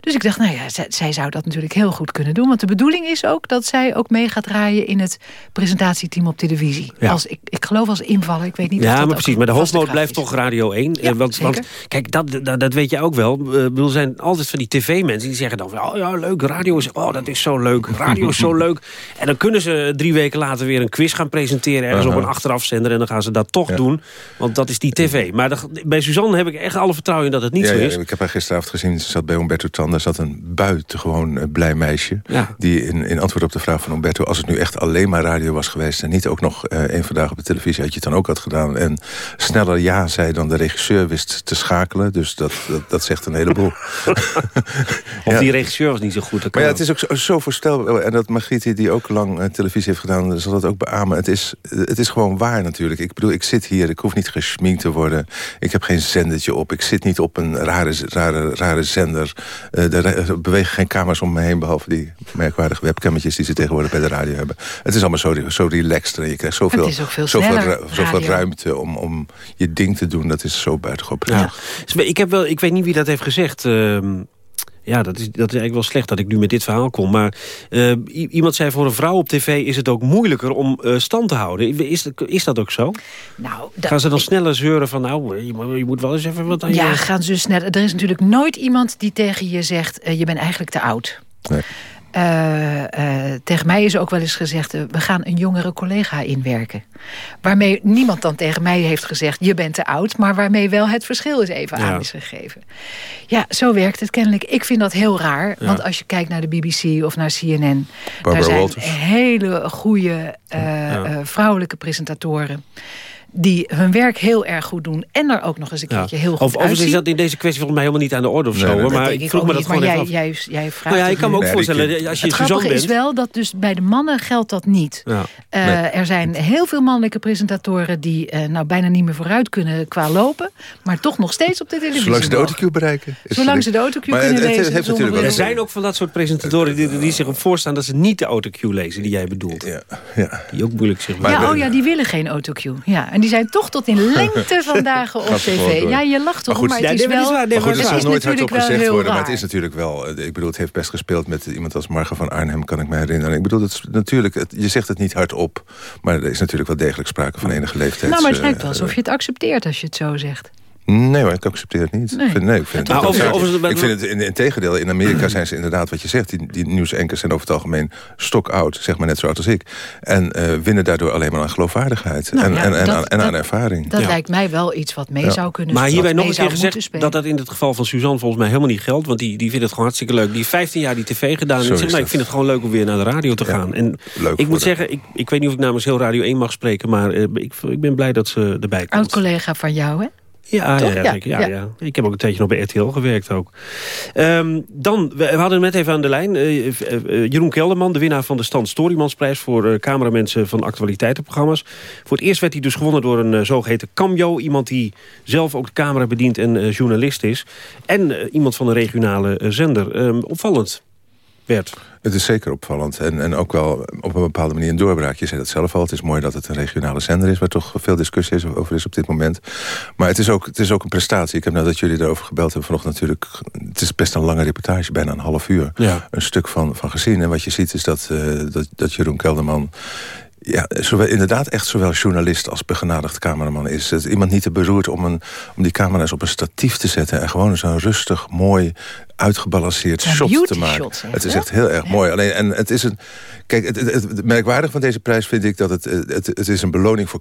Dus ik dacht, nou ja, zij, zij zou dat natuurlijk heel goed kunnen doen. Want de bedoeling is ook dat zij ook mee gaat draaien... in het presentatieteam op televisie. Ja. Als, ik, ik geloof als invaller. Ik weet niet of Ja, dat maar precies. Maar de hoofdmoot blijft toch Radio 1. Ja, Eh, want, want kijk, dat, dat, dat weet je ook wel. Bedoel, er zijn altijd van die tv-mensen die zeggen dan... van, Oh ja, leuk, radio is, oh, dat is zo leuk. Radio is zo leuk. En dan kunnen ze drie weken later weer een quiz gaan presenteren... ergens op een achterafzender. En dan gaan ze dat toch doen. Want dat is die tv. Maar de- bij Suzanne heb ik echt alle vertrouwen in dat het niet Ja, zo ja, is. ik heb haar gisteravond gezien. Ze zat bij Umberto Tan. Daar zat een buitengewoon eh, blij meisje. Die in, in antwoord op de vraag van Umberto... als het nu echt alleen maar radio was geweest... en niet ook nog eh één vandaag op de televisie... had je het dan ook had gedaan. En sneller ja zei dan de regisseur wist te schakelen. Dus dat, dat, dat zegt een heleboel. Of die regisseur was niet zo goed. Maar ja, het is ook zo, zo voorstelbaar. En dat Margriet, die ook lang eh, televisie heeft gedaan... zal dat ook beamen. Het is, het is gewoon waar natuurlijk. Ik bedoel, ik zit hier, ik hoef niet geschminkt te worden. Ik heb geen zendertje op. Ik zit niet op een rare, rare, rare zender. Eh, er bewegen geen kamers om me heen... behalve die merkwaardige webcammetjes die ze tegenwoordig bij de radio hebben. Het is allemaal zo, zo relaxed. En je krijgt zoveel, veel zoveel, ru- zoveel ruimte om, om je ding te doen. Dat is zo buitengewoon Ja. prettig. Dus Ik, heb wel, ik weet niet wie dat heeft gezegd. ehm, ja, dat is, dat is eigenlijk wel slecht dat ik nu met dit verhaal kom. Maar eh, iemand zei voor een vrouw op tv is het ook moeilijker om eh, stand te houden. Is, dat- is dat ook zo? Nou, dat- Gaan ze dan sneller zeuren van nou, je, moet- je moet wel eens even wat aan Ja, je... gaan ze snel. Er is natuurlijk nooit iemand die tegen je zegt... eh, je bent eigenlijk te oud. Nee. Uh, uh, tegen mij is ook wel eens gezegd... Uh, we gaan een jongere collega inwerken. Waarmee niemand dan tegen mij heeft gezegd... je bent te oud, maar waarmee wel het verschil is even ja. aan is gegeven. Ja, zo werkt het kennelijk. Ik vind dat heel raar. Ja. Want als je kijkt naar de BBC of naar CNN... Barbara daar zijn Walters. hele goede ja. vrouwelijke presentatoren die hun werk heel erg goed doen... en er ook nog eens een keertje ja. heel goed Overigens is dat in deze kwestie volgens mij helemaal niet aan de orde of zo. Nee, nee, maar ik vroeg me dat gewoon jij, even af. Jij, jij vraagt nou ja, ik kan me ook voorstellen, als je het Suzanne bent... is wel dat dus bij de mannen geldt dat niet. Ja. Uh, nee. Er zijn heel veel mannelijke presentatoren... die uh, nou bijna niet meer vooruit kunnen qua lopen... maar toch nog steeds op de televisie Zolang ze de autocue bereiken. Zolang ze de autocue kunnen het, lezen. Het heeft er zijn ook van dat soort presentatoren die, die zich op voorstaan... dat ze niet de autocue lezen die jij bedoelt. Ja. Ja. Die ook moeilijk zich Ja, oh ja, die willen geen autocue. Ja, en die zijn toch tot in lengte van dagen op tv. Ja, je lacht toch, maar, goed, maar het ja, is wel... Maar goed, het is zal nooit hardop gezegd worden, raar. maar het is natuurlijk wel... Ik bedoel, het heeft best gespeeld met iemand als Marga van Arnhem, kan ik me herinneren. Ik bedoel, het is natuurlijk, het, je zegt het niet hardop, maar er is natuurlijk wel degelijk sprake van enige leeftijd. Nou, maar het lijkt wel alsof je het accepteert als je het zo zegt. Nee hoor, ik accepteer het niet. Nee. Ik vind, nee, ik vind het, Nou, over, over- over- ik vind het in, in tegendeel. In Amerika zijn ze inderdaad wat je zegt. Die, die nieuwsankers zijn over het algemeen stokoud. Zeg maar net zo oud als ik. En eh, winnen daardoor alleen maar aan geloofwaardigheid. Nou en, ja, en, en, dat- aan, en aan ervaring. Dat Ja. lijkt mij wel iets wat mee Ja. zou kunnen Maar hierbij nog een keer gezegd dat dat in het geval van Suzanne volgens mij helemaal niet geldt. Want die, die vindt het gewoon hartstikke leuk. Die heeft 15 jaar die tv gedaan. Zo En zegt, nou, ik vind het gewoon leuk om weer naar de radio te Ja, gaan. En leuk ik moet zeggen, ik, ik weet niet of ik namens heel Radio 1 mag spreken. Maar eh, ik, ik ben blij dat ze erbij komt. Oud-collega van jou, hè? Ja, ja, Ja, ja, ja. Ik heb ook een tijdje nog bij RTL gewerkt ook. Ehm, dan, we, we hadden net even aan de lijn. eh, eh, eh, Jeroen Kelderman, de winnaar van de Stan Storymansprijs... voor cameramensen van actualiteitenprogramma's. Voor het eerst werd hij dus gewonnen door een eh, zogeheten cameo. Iemand die zelf ook de camera bedient en journalist is. En iemand van een regionale zender. Ehm, opvallend, Bert. Het is zeker opvallend. En, en ook wel op een bepaalde manier een doorbraak. Je zei dat zelf al. Het is mooi dat het een regionale zender is... waar toch veel discussie is over is op dit moment. Maar het is ook, het is ook een prestatie. Ik heb nou dat jullie daarover gebeld hebben vanochtend natuurlijk... Het is best een lange reportage, bijna een half uur. Ja. Een stuk van, van gezien. En wat je ziet is dat, eh, dat, dat Jeroen Kelderman... Ja, zowel, inderdaad echt zowel journalist als begenadigd cameraman is. Het is iemand niet te beroerd om, een, om die camera's op een statief te zetten... en gewoon zo'n rustig, mooi, uitgebalanceerd Ja, shot te maken. het is echt heel erg mooi. Alleen, en het is een... Kijk, het, het, het merkwaardige van deze prijs vind ik dat het, het, het is een beloning voor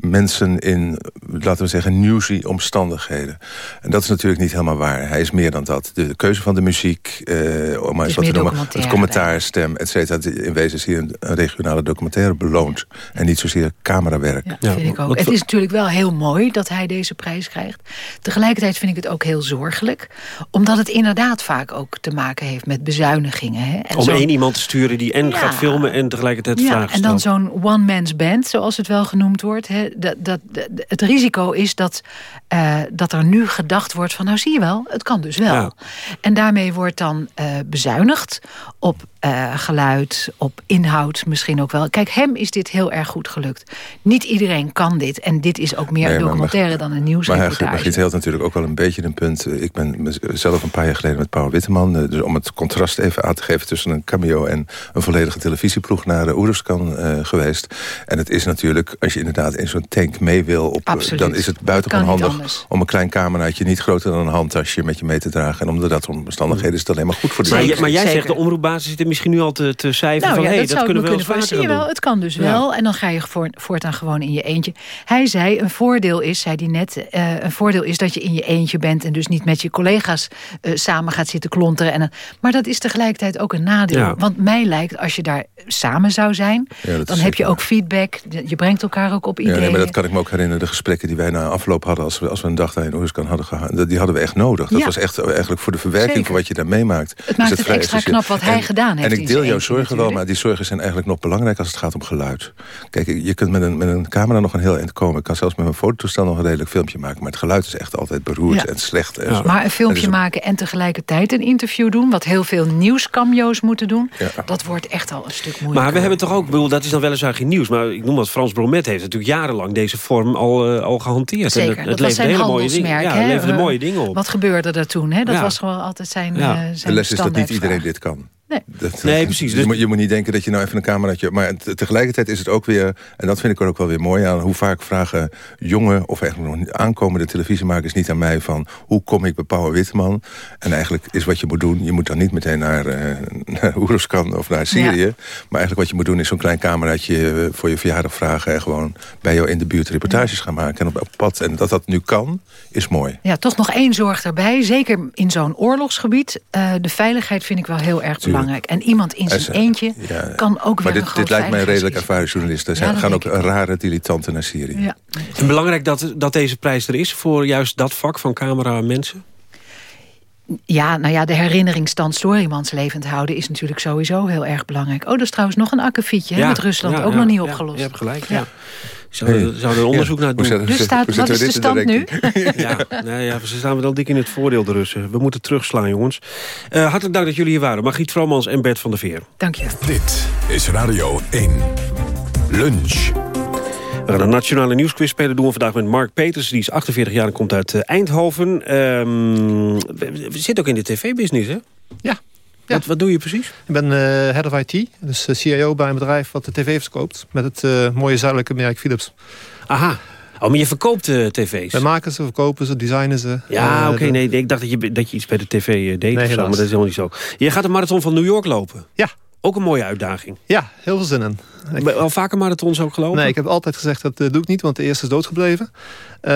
cameramensen in, laten we zeggen, newsy omstandigheden. En dat is natuurlijk niet helemaal waar. Hij is meer dan dat. De keuze van de muziek, eh, om maar eens wat te noemen, het commentaar, et cetera. In wezen is hier een, regionale documentaire beloond. En niet zozeer camerawerk. Ja, vind ik ook. Het is natuurlijk wel heel mooi dat hij deze prijs krijgt. Tegelijkertijd vind ik het ook heel zorgelijk. Omdat het inderdaad vaak ook te maken heeft met bezuinigingen. Hè? En Om één iemand te sturen die en Ja. gaat filmen... en tegelijkertijd ja, vragen en dan zo'n one-man's band, zoals het wel genoemd wordt. Hè, dat, dat, het risico is dat, eh, dat er nu gedacht wordt van... nou zie je wel, het kan dus wel. Ja. En daarmee wordt dan eh, bezuinigd op eh, geluid, op inhoud misschien ook wel. Kijk, hem is dit heel erg goed gelukt. Niet iedereen kan dit. En dit is ook meer Nee, een maar- documentaire dan een Maar nieuwsreportage. Margriet Heelt natuurlijk ook wel een beetje een punt. Ik ben zelf een paar jaar geleden met Paul Witteman... eh, dus om het contrast even aan te geven tussen een cameo... en een volledige televisieploeg naar uh, eh, geweest. En het is natuurlijk, als je inderdaad in zo'n tank mee wil... Op, eh, Absoluut. dan is het buitengewoon handig om een klein cameraatje... niet groter dan een handtasje met je mee te dragen. En onder dat omstandigheden is het alleen maar goed voor de Maar, maar jij zeker. zegt, de omroepbasis zit misschien nu al te, te cijferen Nou van... ja, hey, dat, dat kunnen we wel kunnen. Zie je wel, het kan dus Ja. wel. En dan ga je voor, voortaan gewoon in je eentje. Hij zei, een voordeel is, zei hij net... eh, een voordeel is dat je in je eentje bent... en dus niet met je collega's eh, samen gaat zitten klonteren. En, maar dat is tegelijkertijd ook een nadeel. Ja. Want mij lijkt, als je daar samen zou zijn... Dan heb je ook feedback. Je brengt elkaar ook op Ja, ideeën. nee, maar dat kan ik me ook herinneren. De gesprekken die wij na afloop hadden... als we, als we een dag daar in Oerskan hadden gehad... die hadden we echt nodig. Dat Ja. was echt eigenlijk voor de verwerking Zeker. van wat je daar meemaakt. Het maakt het vrij extra knap wat hij gedaan heeft En ik deel jouw zorgen wel, maar die zorgen zijn eigenlijk nog belangrijk... als het gaat om geluid. Kijk, je kunt met een, met een camera nog een heel eind komen. Ik kan zelfs met mijn fototoestel nog een redelijk filmpje maken. Maar het geluid is echt altijd beroerd Ja. en slecht. En zo. Maar een filmpje een- maken en tegelijkertijd een interview doen... wat heel veel nieuwscameo's moeten doen... Ja. dat wordt echt al een stuk moeilijker. Maar we hebben toch ook, bedoel, dat is dan weliswaar geen nieuws... maar ik noem wat Frans Bromet heeft natuurlijk jarenlang deze vorm al, eh, al gehanteerd. Zeker, en het, dat was leverde zijn hele mooie dingen. Ja, Eh, mooie dingen op. Wat gebeurde er toen? Hè? Dat Ja. was gewoon altijd zijn, Ja. zijn De les is dat niet iedereen dit kan. Nee, Dat- Nee, precies. Je, Dus- moet, je moet niet denken dat je nou even een cameraatje... Maar te- tegelijkertijd is het ook weer... En dat vind ik er ook wel weer mooi aan... hoe vaak vragen jonge of eigenlijk nog niet aankomende televisiemakers niet aan mij... van hoe kom ik bij Pauw Witteman? En eigenlijk is wat je moet doen... je moet dan niet meteen naar, eh naar Oeruzkan of naar Syrië. Maar eigenlijk wat je moet doen is zo'n klein cameraatje... eh, voor je verjaardag vragen... en gewoon bij jou in de buurt reportages gaan maken. En op, op pad. En dat dat nu kan, is mooi. Ja, toch nog één zorg daarbij. Zeker in zo'n oorlogsgebied. Eh, de veiligheid vind ik wel heel erg belangrijk. En iemand in zijn eentje Ja. kan ook Maar weer dit, een groot dit lijkt mij een redelijk ervaren journalisten. Er Ja, dat gaan ook rare dilettanten naar Syrië. Ja. En belangrijk dat, dat deze prijs er is voor juist dat vak van camera mensen? Ja, nou ja, de herinneringsstand Storymans levend houden... is natuurlijk sowieso heel erg belangrijk. Oh, dat is trouwens nog een akkefietje hè, Ja, met Rusland. ja, ook ja, nog niet ja, opgelost. je hebt gelijk, ja. Zouden zou er een onderzoek Ja, naar doen. zit- Dus staat, wat is de stand nu? ja, nou ja, ze staan wel dik in het voordeel, de Russen. We moeten terugslaan, jongens. Eh, hartelijk dank dat jullie hier waren. Margriet Vromans en Bert van der Veer. Dank je. Dit is Radio 1. Lunch. We gaan een nationale nieuwsquiz spelen. doen we vandaag met Mark Peters. Die is 48 jaar en komt uit eh, Eindhoven. Ehm, we, we zitten ook in de tv-business, hè? Ja. Wat, wat doe je precies? Ik ben eh, head of IT, dus eh, CIO bij een bedrijf wat de tv verkoopt. Met het mooie zuidelijke merk Philips. Aha. Oh, maar je verkoopt eh, tv's? We maken ze, verkopen ze, designen ze. Ja, oké. de- nee, ik dacht dat je, dat je iets bij de tv deed of zo, maar dat is helemaal niet zo. Je gaat de marathon van New York lopen. Ja. Ook een mooie uitdaging. Ja, heel veel zin in. Ik- Al vaker marathons ook gelopen? Nee, ik heb altijd gezegd dat eh, doe ik niet, want de eerste is doodgebleven. Eh,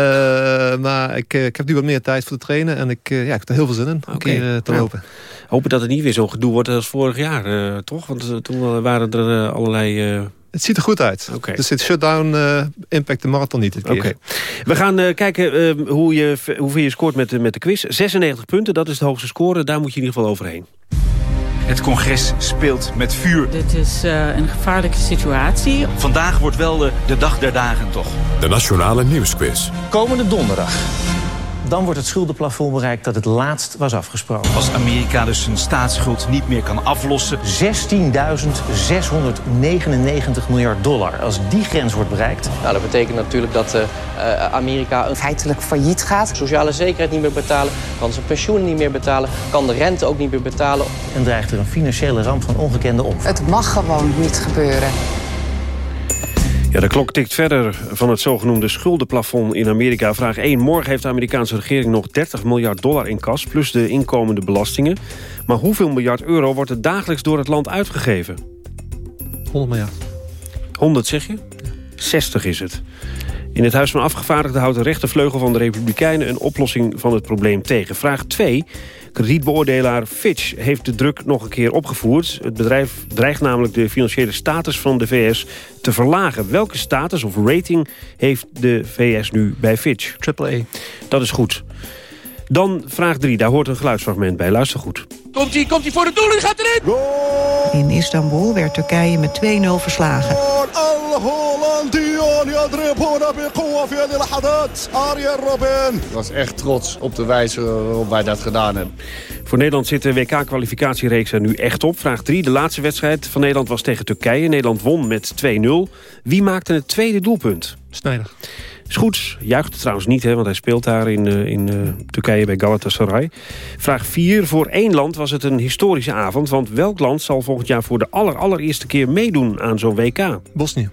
maar ik, eh, ik heb nu wat meer tijd voor te trainen en ik, ja, ik heb er heel veel zin in om keer eh, te lopen. Hopen dat het niet weer zo'n gedoe wordt als vorig jaar, toch? Want toen waren er allerlei... Het ziet er goed uit. Oké. Dus dit shutdown impact de marathon niet dit keer. Oké. We gaan kijken hoe je, hoeveel je scoort met, met de quiz. 96 punten, dat is de hoogste score. Daar moet je in ieder geval overheen. Het congres speelt met vuur. Dit is eh, een gevaarlijke situatie. Vandaag wordt wel de, de dag der dagen toch. De Nationale Nieuwsquiz. Komende donderdag. Dan wordt het schuldenplafond bereikt dat het laatst was afgesproken. Als Amerika dus zijn staatsschuld niet meer kan aflossen. 16.699 miljard dollar. Als die grens wordt bereikt... Nou, dat betekent natuurlijk dat eh, eh, Amerika een feitelijk failliet gaat. Sociale zekerheid niet meer betalen, kan zijn pensioenen niet meer betalen, kan de rente ook niet meer betalen. En dreigt er een financiële ramp van ongekende omvang. Het mag gewoon niet gebeuren. Ja, de klok tikt verder van het zogenoemde schuldenplafond in Amerika. Vraag 1. Morgen heeft de Amerikaanse regering nog 30 miljard dollar in kas... plus de inkomende belastingen. Maar hoeveel miljard euro wordt er dagelijks door het land uitgegeven? 100 miljard. 100 zeg je? 60 is het. In het Huis van Afgevaardigden houdt de rechtervleugel van de Republikeinen... een oplossing van het probleem tegen. Vraag 2. Kredietbeoordelaar Fitch heeft de druk nog een keer opgevoerd. Het bedrijf dreigt namelijk de financiële status van de VS te verlagen. Welke status of rating heeft de VS nu bij Fitch? AAA. Dat is goed. Dan vraag 3, daar hoort een geluidsfragment bij. Luister goed. Komt hij, komt hij voor de doel en gaat erin! In Istanbul werd Turkije met 2-0 verslagen. Ik was echt trots op de wijze waarop wij dat gedaan hebben. Voor Nederland zit de WK-kwalificatiereeks er nu echt op. Vraag 3. De laatste wedstrijd van Nederland was tegen Turkije. Nederland won met 2-0. Wie maakte het tweede doelpunt? Snijder. Goed. Juicht trouwens niet, hè, want hij speelt daar in, eh, in eh, Turkije bij Galatasaray. Vraag 4. Voor één land was het een historische avond. Want welk land zal volgend jaar voor de aller, allereerste keer meedoen aan zo'n WK? Bosnië.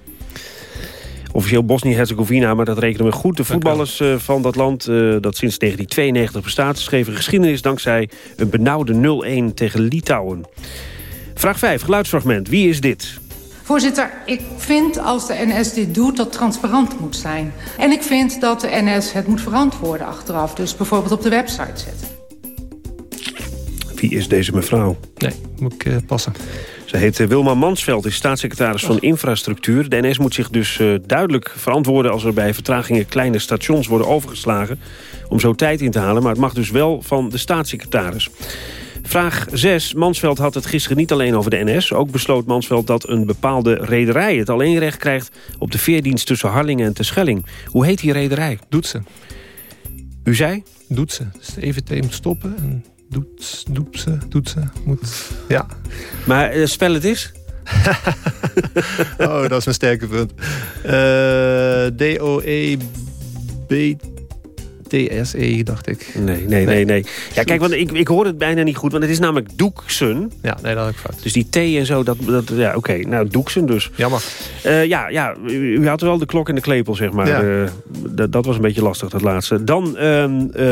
Officieel Bosnië-Herzegovina, maar dat rekenen we goed. De voetballers eh, van dat land, eh, dat sinds 1992 bestaat... schreven geschiedenis dankzij een benauwde 0-1 tegen Litouwen. Vraag 5, geluidsfragment. Wie is dit? Voorzitter, ik vind als de NS dit doet dat transparant moet zijn. En ik vind dat de NS het moet verantwoorden achteraf. Dus bijvoorbeeld op de website zetten. Wie is deze mevrouw? Nee, moet ik eh, passen. Ze heet eh, Wilma Mansveld, is staatssecretaris van Infrastructuur. De NS moet zich dus eh, duidelijk verantwoorden... als er bij vertragingen kleine stations worden overgeslagen... om zo tijd in te halen, maar het mag dus wel van de staatssecretaris. Vraag 6. Mansveld had het gisteren niet alleen over de NS. Ook besloot Mansveld dat een bepaalde rederij het alleen recht krijgt... op de veerdienst tussen Harlingen en Terschelling. Hoe heet die rederij? Doet ze. U zei? Doet ze. Dus de EVT moet stoppen en doet, doet ze, doet ze, moet... Ja. Maar eh, spel het eens? oh, dat is mijn sterke punt. Eh, D-O-E-B... TSE, dacht ik. Nee, nee, nee. nee. Ja, kijk, want ik, ik hoor het bijna niet goed, want het is namelijk Doeksen. Ja, nee, dat had ik fout. Dus die T en zo, dat, dat ja, oké. Nou, Doeksen dus. Jammer. Uh, ja, ja, u, u had wel de klok en de klepel, zeg maar. Ja. Uh, dat was een beetje lastig, dat laatste. Dan uh,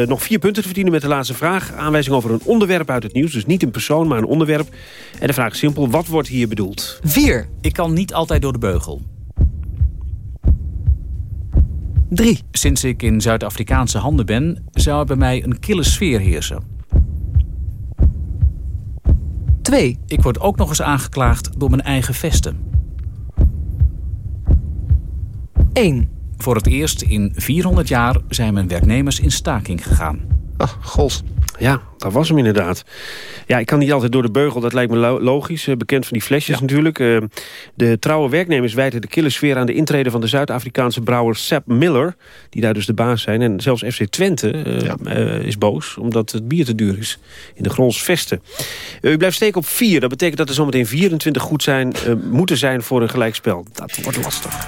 nog vier punten te verdienen met de laatste vraag. Aanwijzing over een onderwerp uit het nieuws. Dus niet een persoon, maar een onderwerp. En de vraag is simpel, wat wordt hier bedoeld? 4. Ik kan niet altijd door de beugel. 3. Sinds ik in Zuid-Afrikaanse handen ben, zou er bij mij een kille sfeer heersen. 2. Ik word ook nog eens aangeklaagd door mijn eigen vesten. 1. Voor het eerst in 400 jaar zijn mijn werknemers in staking gegaan. Ah, gols. Ja, dat was hem inderdaad. Ja, ik kan niet altijd door de beugel, dat lijkt me lo logisch. Uh, bekend van die flesjes ja. natuurlijk. Uh, de trouwe werknemers wijten de kille sfeer aan de intrede van de Zuid-Afrikaanse brouwer Sepp Miller. Die daar dus de baas zijn. En zelfs FC Twente uh, ja. is boos, omdat het bier te duur is. In de Grols Vesten. u blijft steken op 4. Dat betekent dat er zometeen 24 goed zijn, moeten zijn voor een gelijkspel. Dat wordt lastig.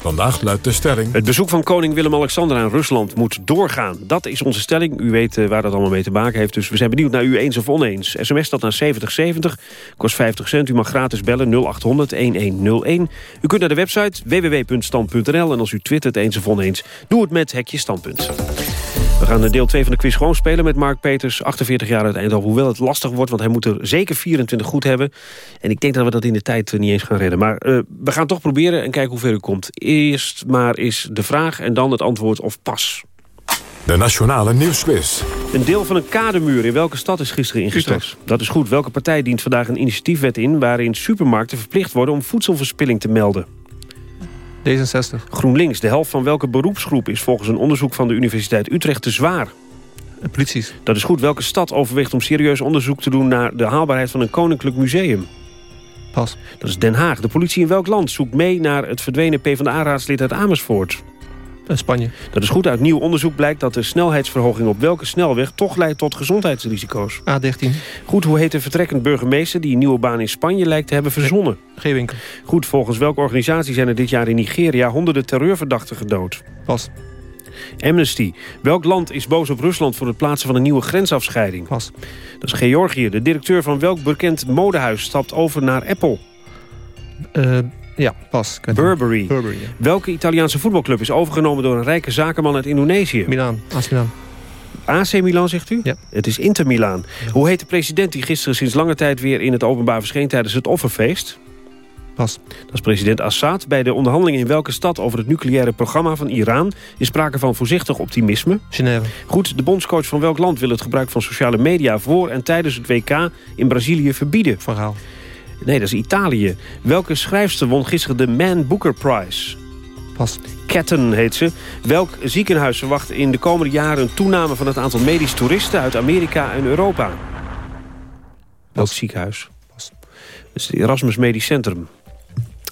Vandaag luidt de stelling... Het bezoek van koning Willem-Alexander aan Rusland moet doorgaan. Dat is onze stelling. U weet uh, waar dat allemaal mee te maken heeft. Dus we zijn benieuwd naar u eens of oneens. SMS staat naar 7070, kost 50 cent. U mag gratis bellen 0800-1101. U kunt naar de website www.stand.nl. En als u twittert eens of oneens, doe het met Hekje Standpunt. We gaan deel 2 van de quiz gewoon spelen met Mark Peters, 48 jaar uit Eindhoven. Hoewel het lastig wordt, want hij moet er zeker 24 goed hebben. En ik denk dat we dat in de tijd niet eens gaan redden. Maar uh, we gaan toch proberen en kijken hoe ver u komt. Eerst maar is de vraag en dan het antwoord of pas. De Nationale Nieuwsquiz. Een deel van een kademuur in welke stad is gisteren ingestort? Utrecht. Dat is goed. Welke partij dient vandaag een initiatiefwet in... waarin supermarkten verplicht worden om voedselverspilling te melden? D66. GroenLinks. De helft van welke beroepsgroep is volgens een onderzoek van de Universiteit Utrecht te zwaar? De polities. Dat is goed. Welke stad overweegt om serieus onderzoek te doen... naar de haalbaarheid van een koninklijk museum? Pas. Dat is Den Haag. De politie in welk land zoekt mee naar het verdwenen PvdA-raadslid uit Amersfoort? Spanje. Dat is goed. Uit nieuw onderzoek blijkt dat de snelheidsverhoging op welke snelweg... toch leidt tot gezondheidsrisico's. A13. Goed, hoe heet de vertrekkend burgemeester... die een nieuwe baan in Spanje lijkt te hebben verzonnen? G-winkel. Goed, volgens welke organisatie zijn er dit jaar in Nigeria... honderden terreurverdachten gedood? Pas. Amnesty. Welk land is boos op Rusland voor het plaatsen van een nieuwe grensafscheiding? Pas. Dat is Georgië. De directeur van welk bekend modehuis stapt over naar Apple? Uh, ja, pas. Burberry. Burberry ja. Welke Italiaanse voetbalclub is overgenomen door een rijke zakenman uit Indonesië? Milaan. AC Milan. AC Milan, zegt u? Ja. Het is Inter Milaan. Ja. Hoe heet de president die gisteren sinds lange tijd weer in het openbaar verscheen tijdens het offerfeest? Pas. Dat is president Assad. Bij de onderhandelingen in welke stad over het nucleaire programma van Iran... is sprake van voorzichtig optimisme. Genève. Goed, de bondscoach van welk land wil het gebruik van sociale media... voor en tijdens het WK in Brazilië verbieden? Verhaal. Nee, dat is Italië. Welke schrijfster won gisteren de Man Booker Prize? Pas. Ketten heet ze. Welk ziekenhuis verwacht in de komende jaren... een toename van het aantal medisch toeristen uit Amerika en Europa? Welk ziekenhuis? Pas. Dat is het Erasmus Medisch Centrum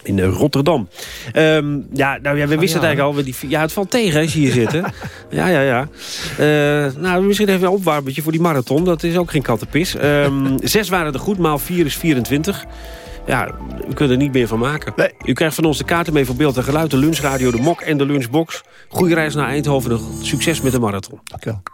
in Rotterdam. Um, ja, nou ja, we wisten oh, ja. het eigenlijk al. Die, ja, het valt tegen als je hier zit. Hè? ja, ja, ja. Uh, nou, misschien even een opwarmetje voor die marathon. Dat is ook geen kattenpis. Um, zes waren er goed, maal vier is 24. Ja, we kunnen er niet meer van maken. Nee. U krijgt van ons de kaarten mee voor beeld en geluid, de lunchradio, de mok en de lunchbox. Goeie reis naar Eindhoven. Succes met de marathon. Dank u wel.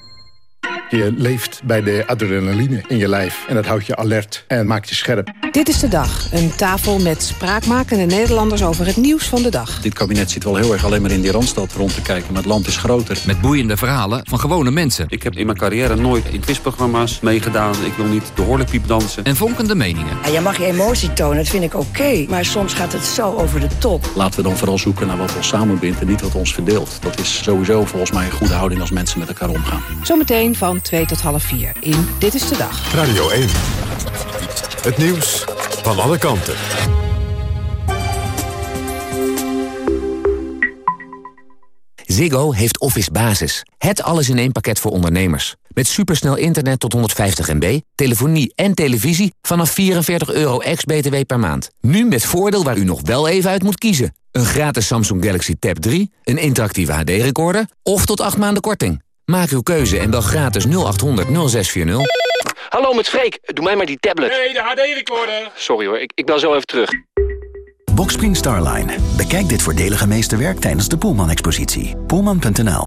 Je leeft bij de adrenaline in je lijf. En dat houdt je alert en maakt je scherp. Dit is de dag. Een tafel met spraakmakende Nederlanders over het nieuws van de dag. Dit kabinet zit wel heel erg alleen maar in die Randstad rond te kijken. Maar het land is groter. Met boeiende verhalen van gewone mensen. Ik heb in mijn carrière nooit in quizprogramma's meegedaan. Ik wil niet de horlepiep dansen. En vonkende meningen. Ja, je mag je emotie tonen, dat vind ik oké. Okay, maar soms gaat het zo over de top. Laten we dan vooral zoeken naar wat ons samenbindt en niet wat ons verdeelt. Dat is sowieso volgens mij een goede houding als mensen met elkaar omgaan. Zometeen van 2 tot half 4 in Dit is de Dag. Radio 1. Het nieuws van alle kanten. Ziggo heeft Office Basis. Het alles in één pakket voor ondernemers. Met supersnel internet tot 150 MB, telefonie en televisie vanaf 44 euro ex-BTW per maand. Nu met voordeel waar u nog wel even uit moet kiezen. Een gratis Samsung Galaxy Tab 3, een interactieve HD-recorder of tot 8 maanden korting. Maak uw keuze en bel gratis 0800 0640. Hallo met Freek, doe mij maar die tablet. Nee, de HD-recorder. Sorry hoor, ik, ik bel zo even terug. Boxspring Starline. Bekijk dit voordelige meesterwerk tijdens de Poelman-expositie. Poelman.nl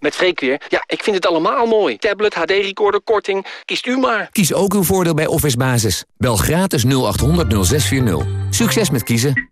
Met Freek weer. Ja, ik vind het allemaal mooi. Tablet, HD-recorder, korting. Kiest u maar. Kies ook uw voordeel bij Office Basis. Bel gratis 0800 0640. Succes met kiezen.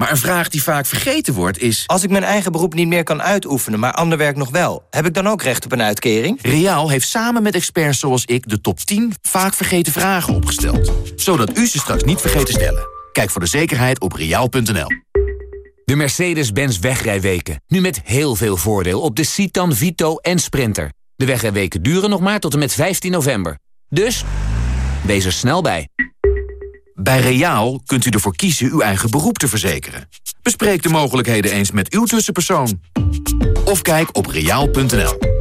Maar een vraag die vaak vergeten wordt is... Als ik mijn eigen beroep niet meer kan uitoefenen, maar ander werk nog wel... heb ik dan ook recht op een uitkering? Riaal heeft samen met experts zoals ik de top 10 vaak vergeten vragen opgesteld. Zodat u ze straks niet vergeet te stellen. Kijk voor de zekerheid op riaal.nl. De Mercedes-Benz wegrijweken. Nu met heel veel voordeel op de Citan, Vito en Sprinter. De wegrijweken duren nog maar tot en met 15 november. Dus, wees er snel bij. Bij Reaal kunt u ervoor kiezen uw eigen beroep te verzekeren. Bespreek de mogelijkheden eens met uw tussenpersoon. Of kijk op reaal.nl.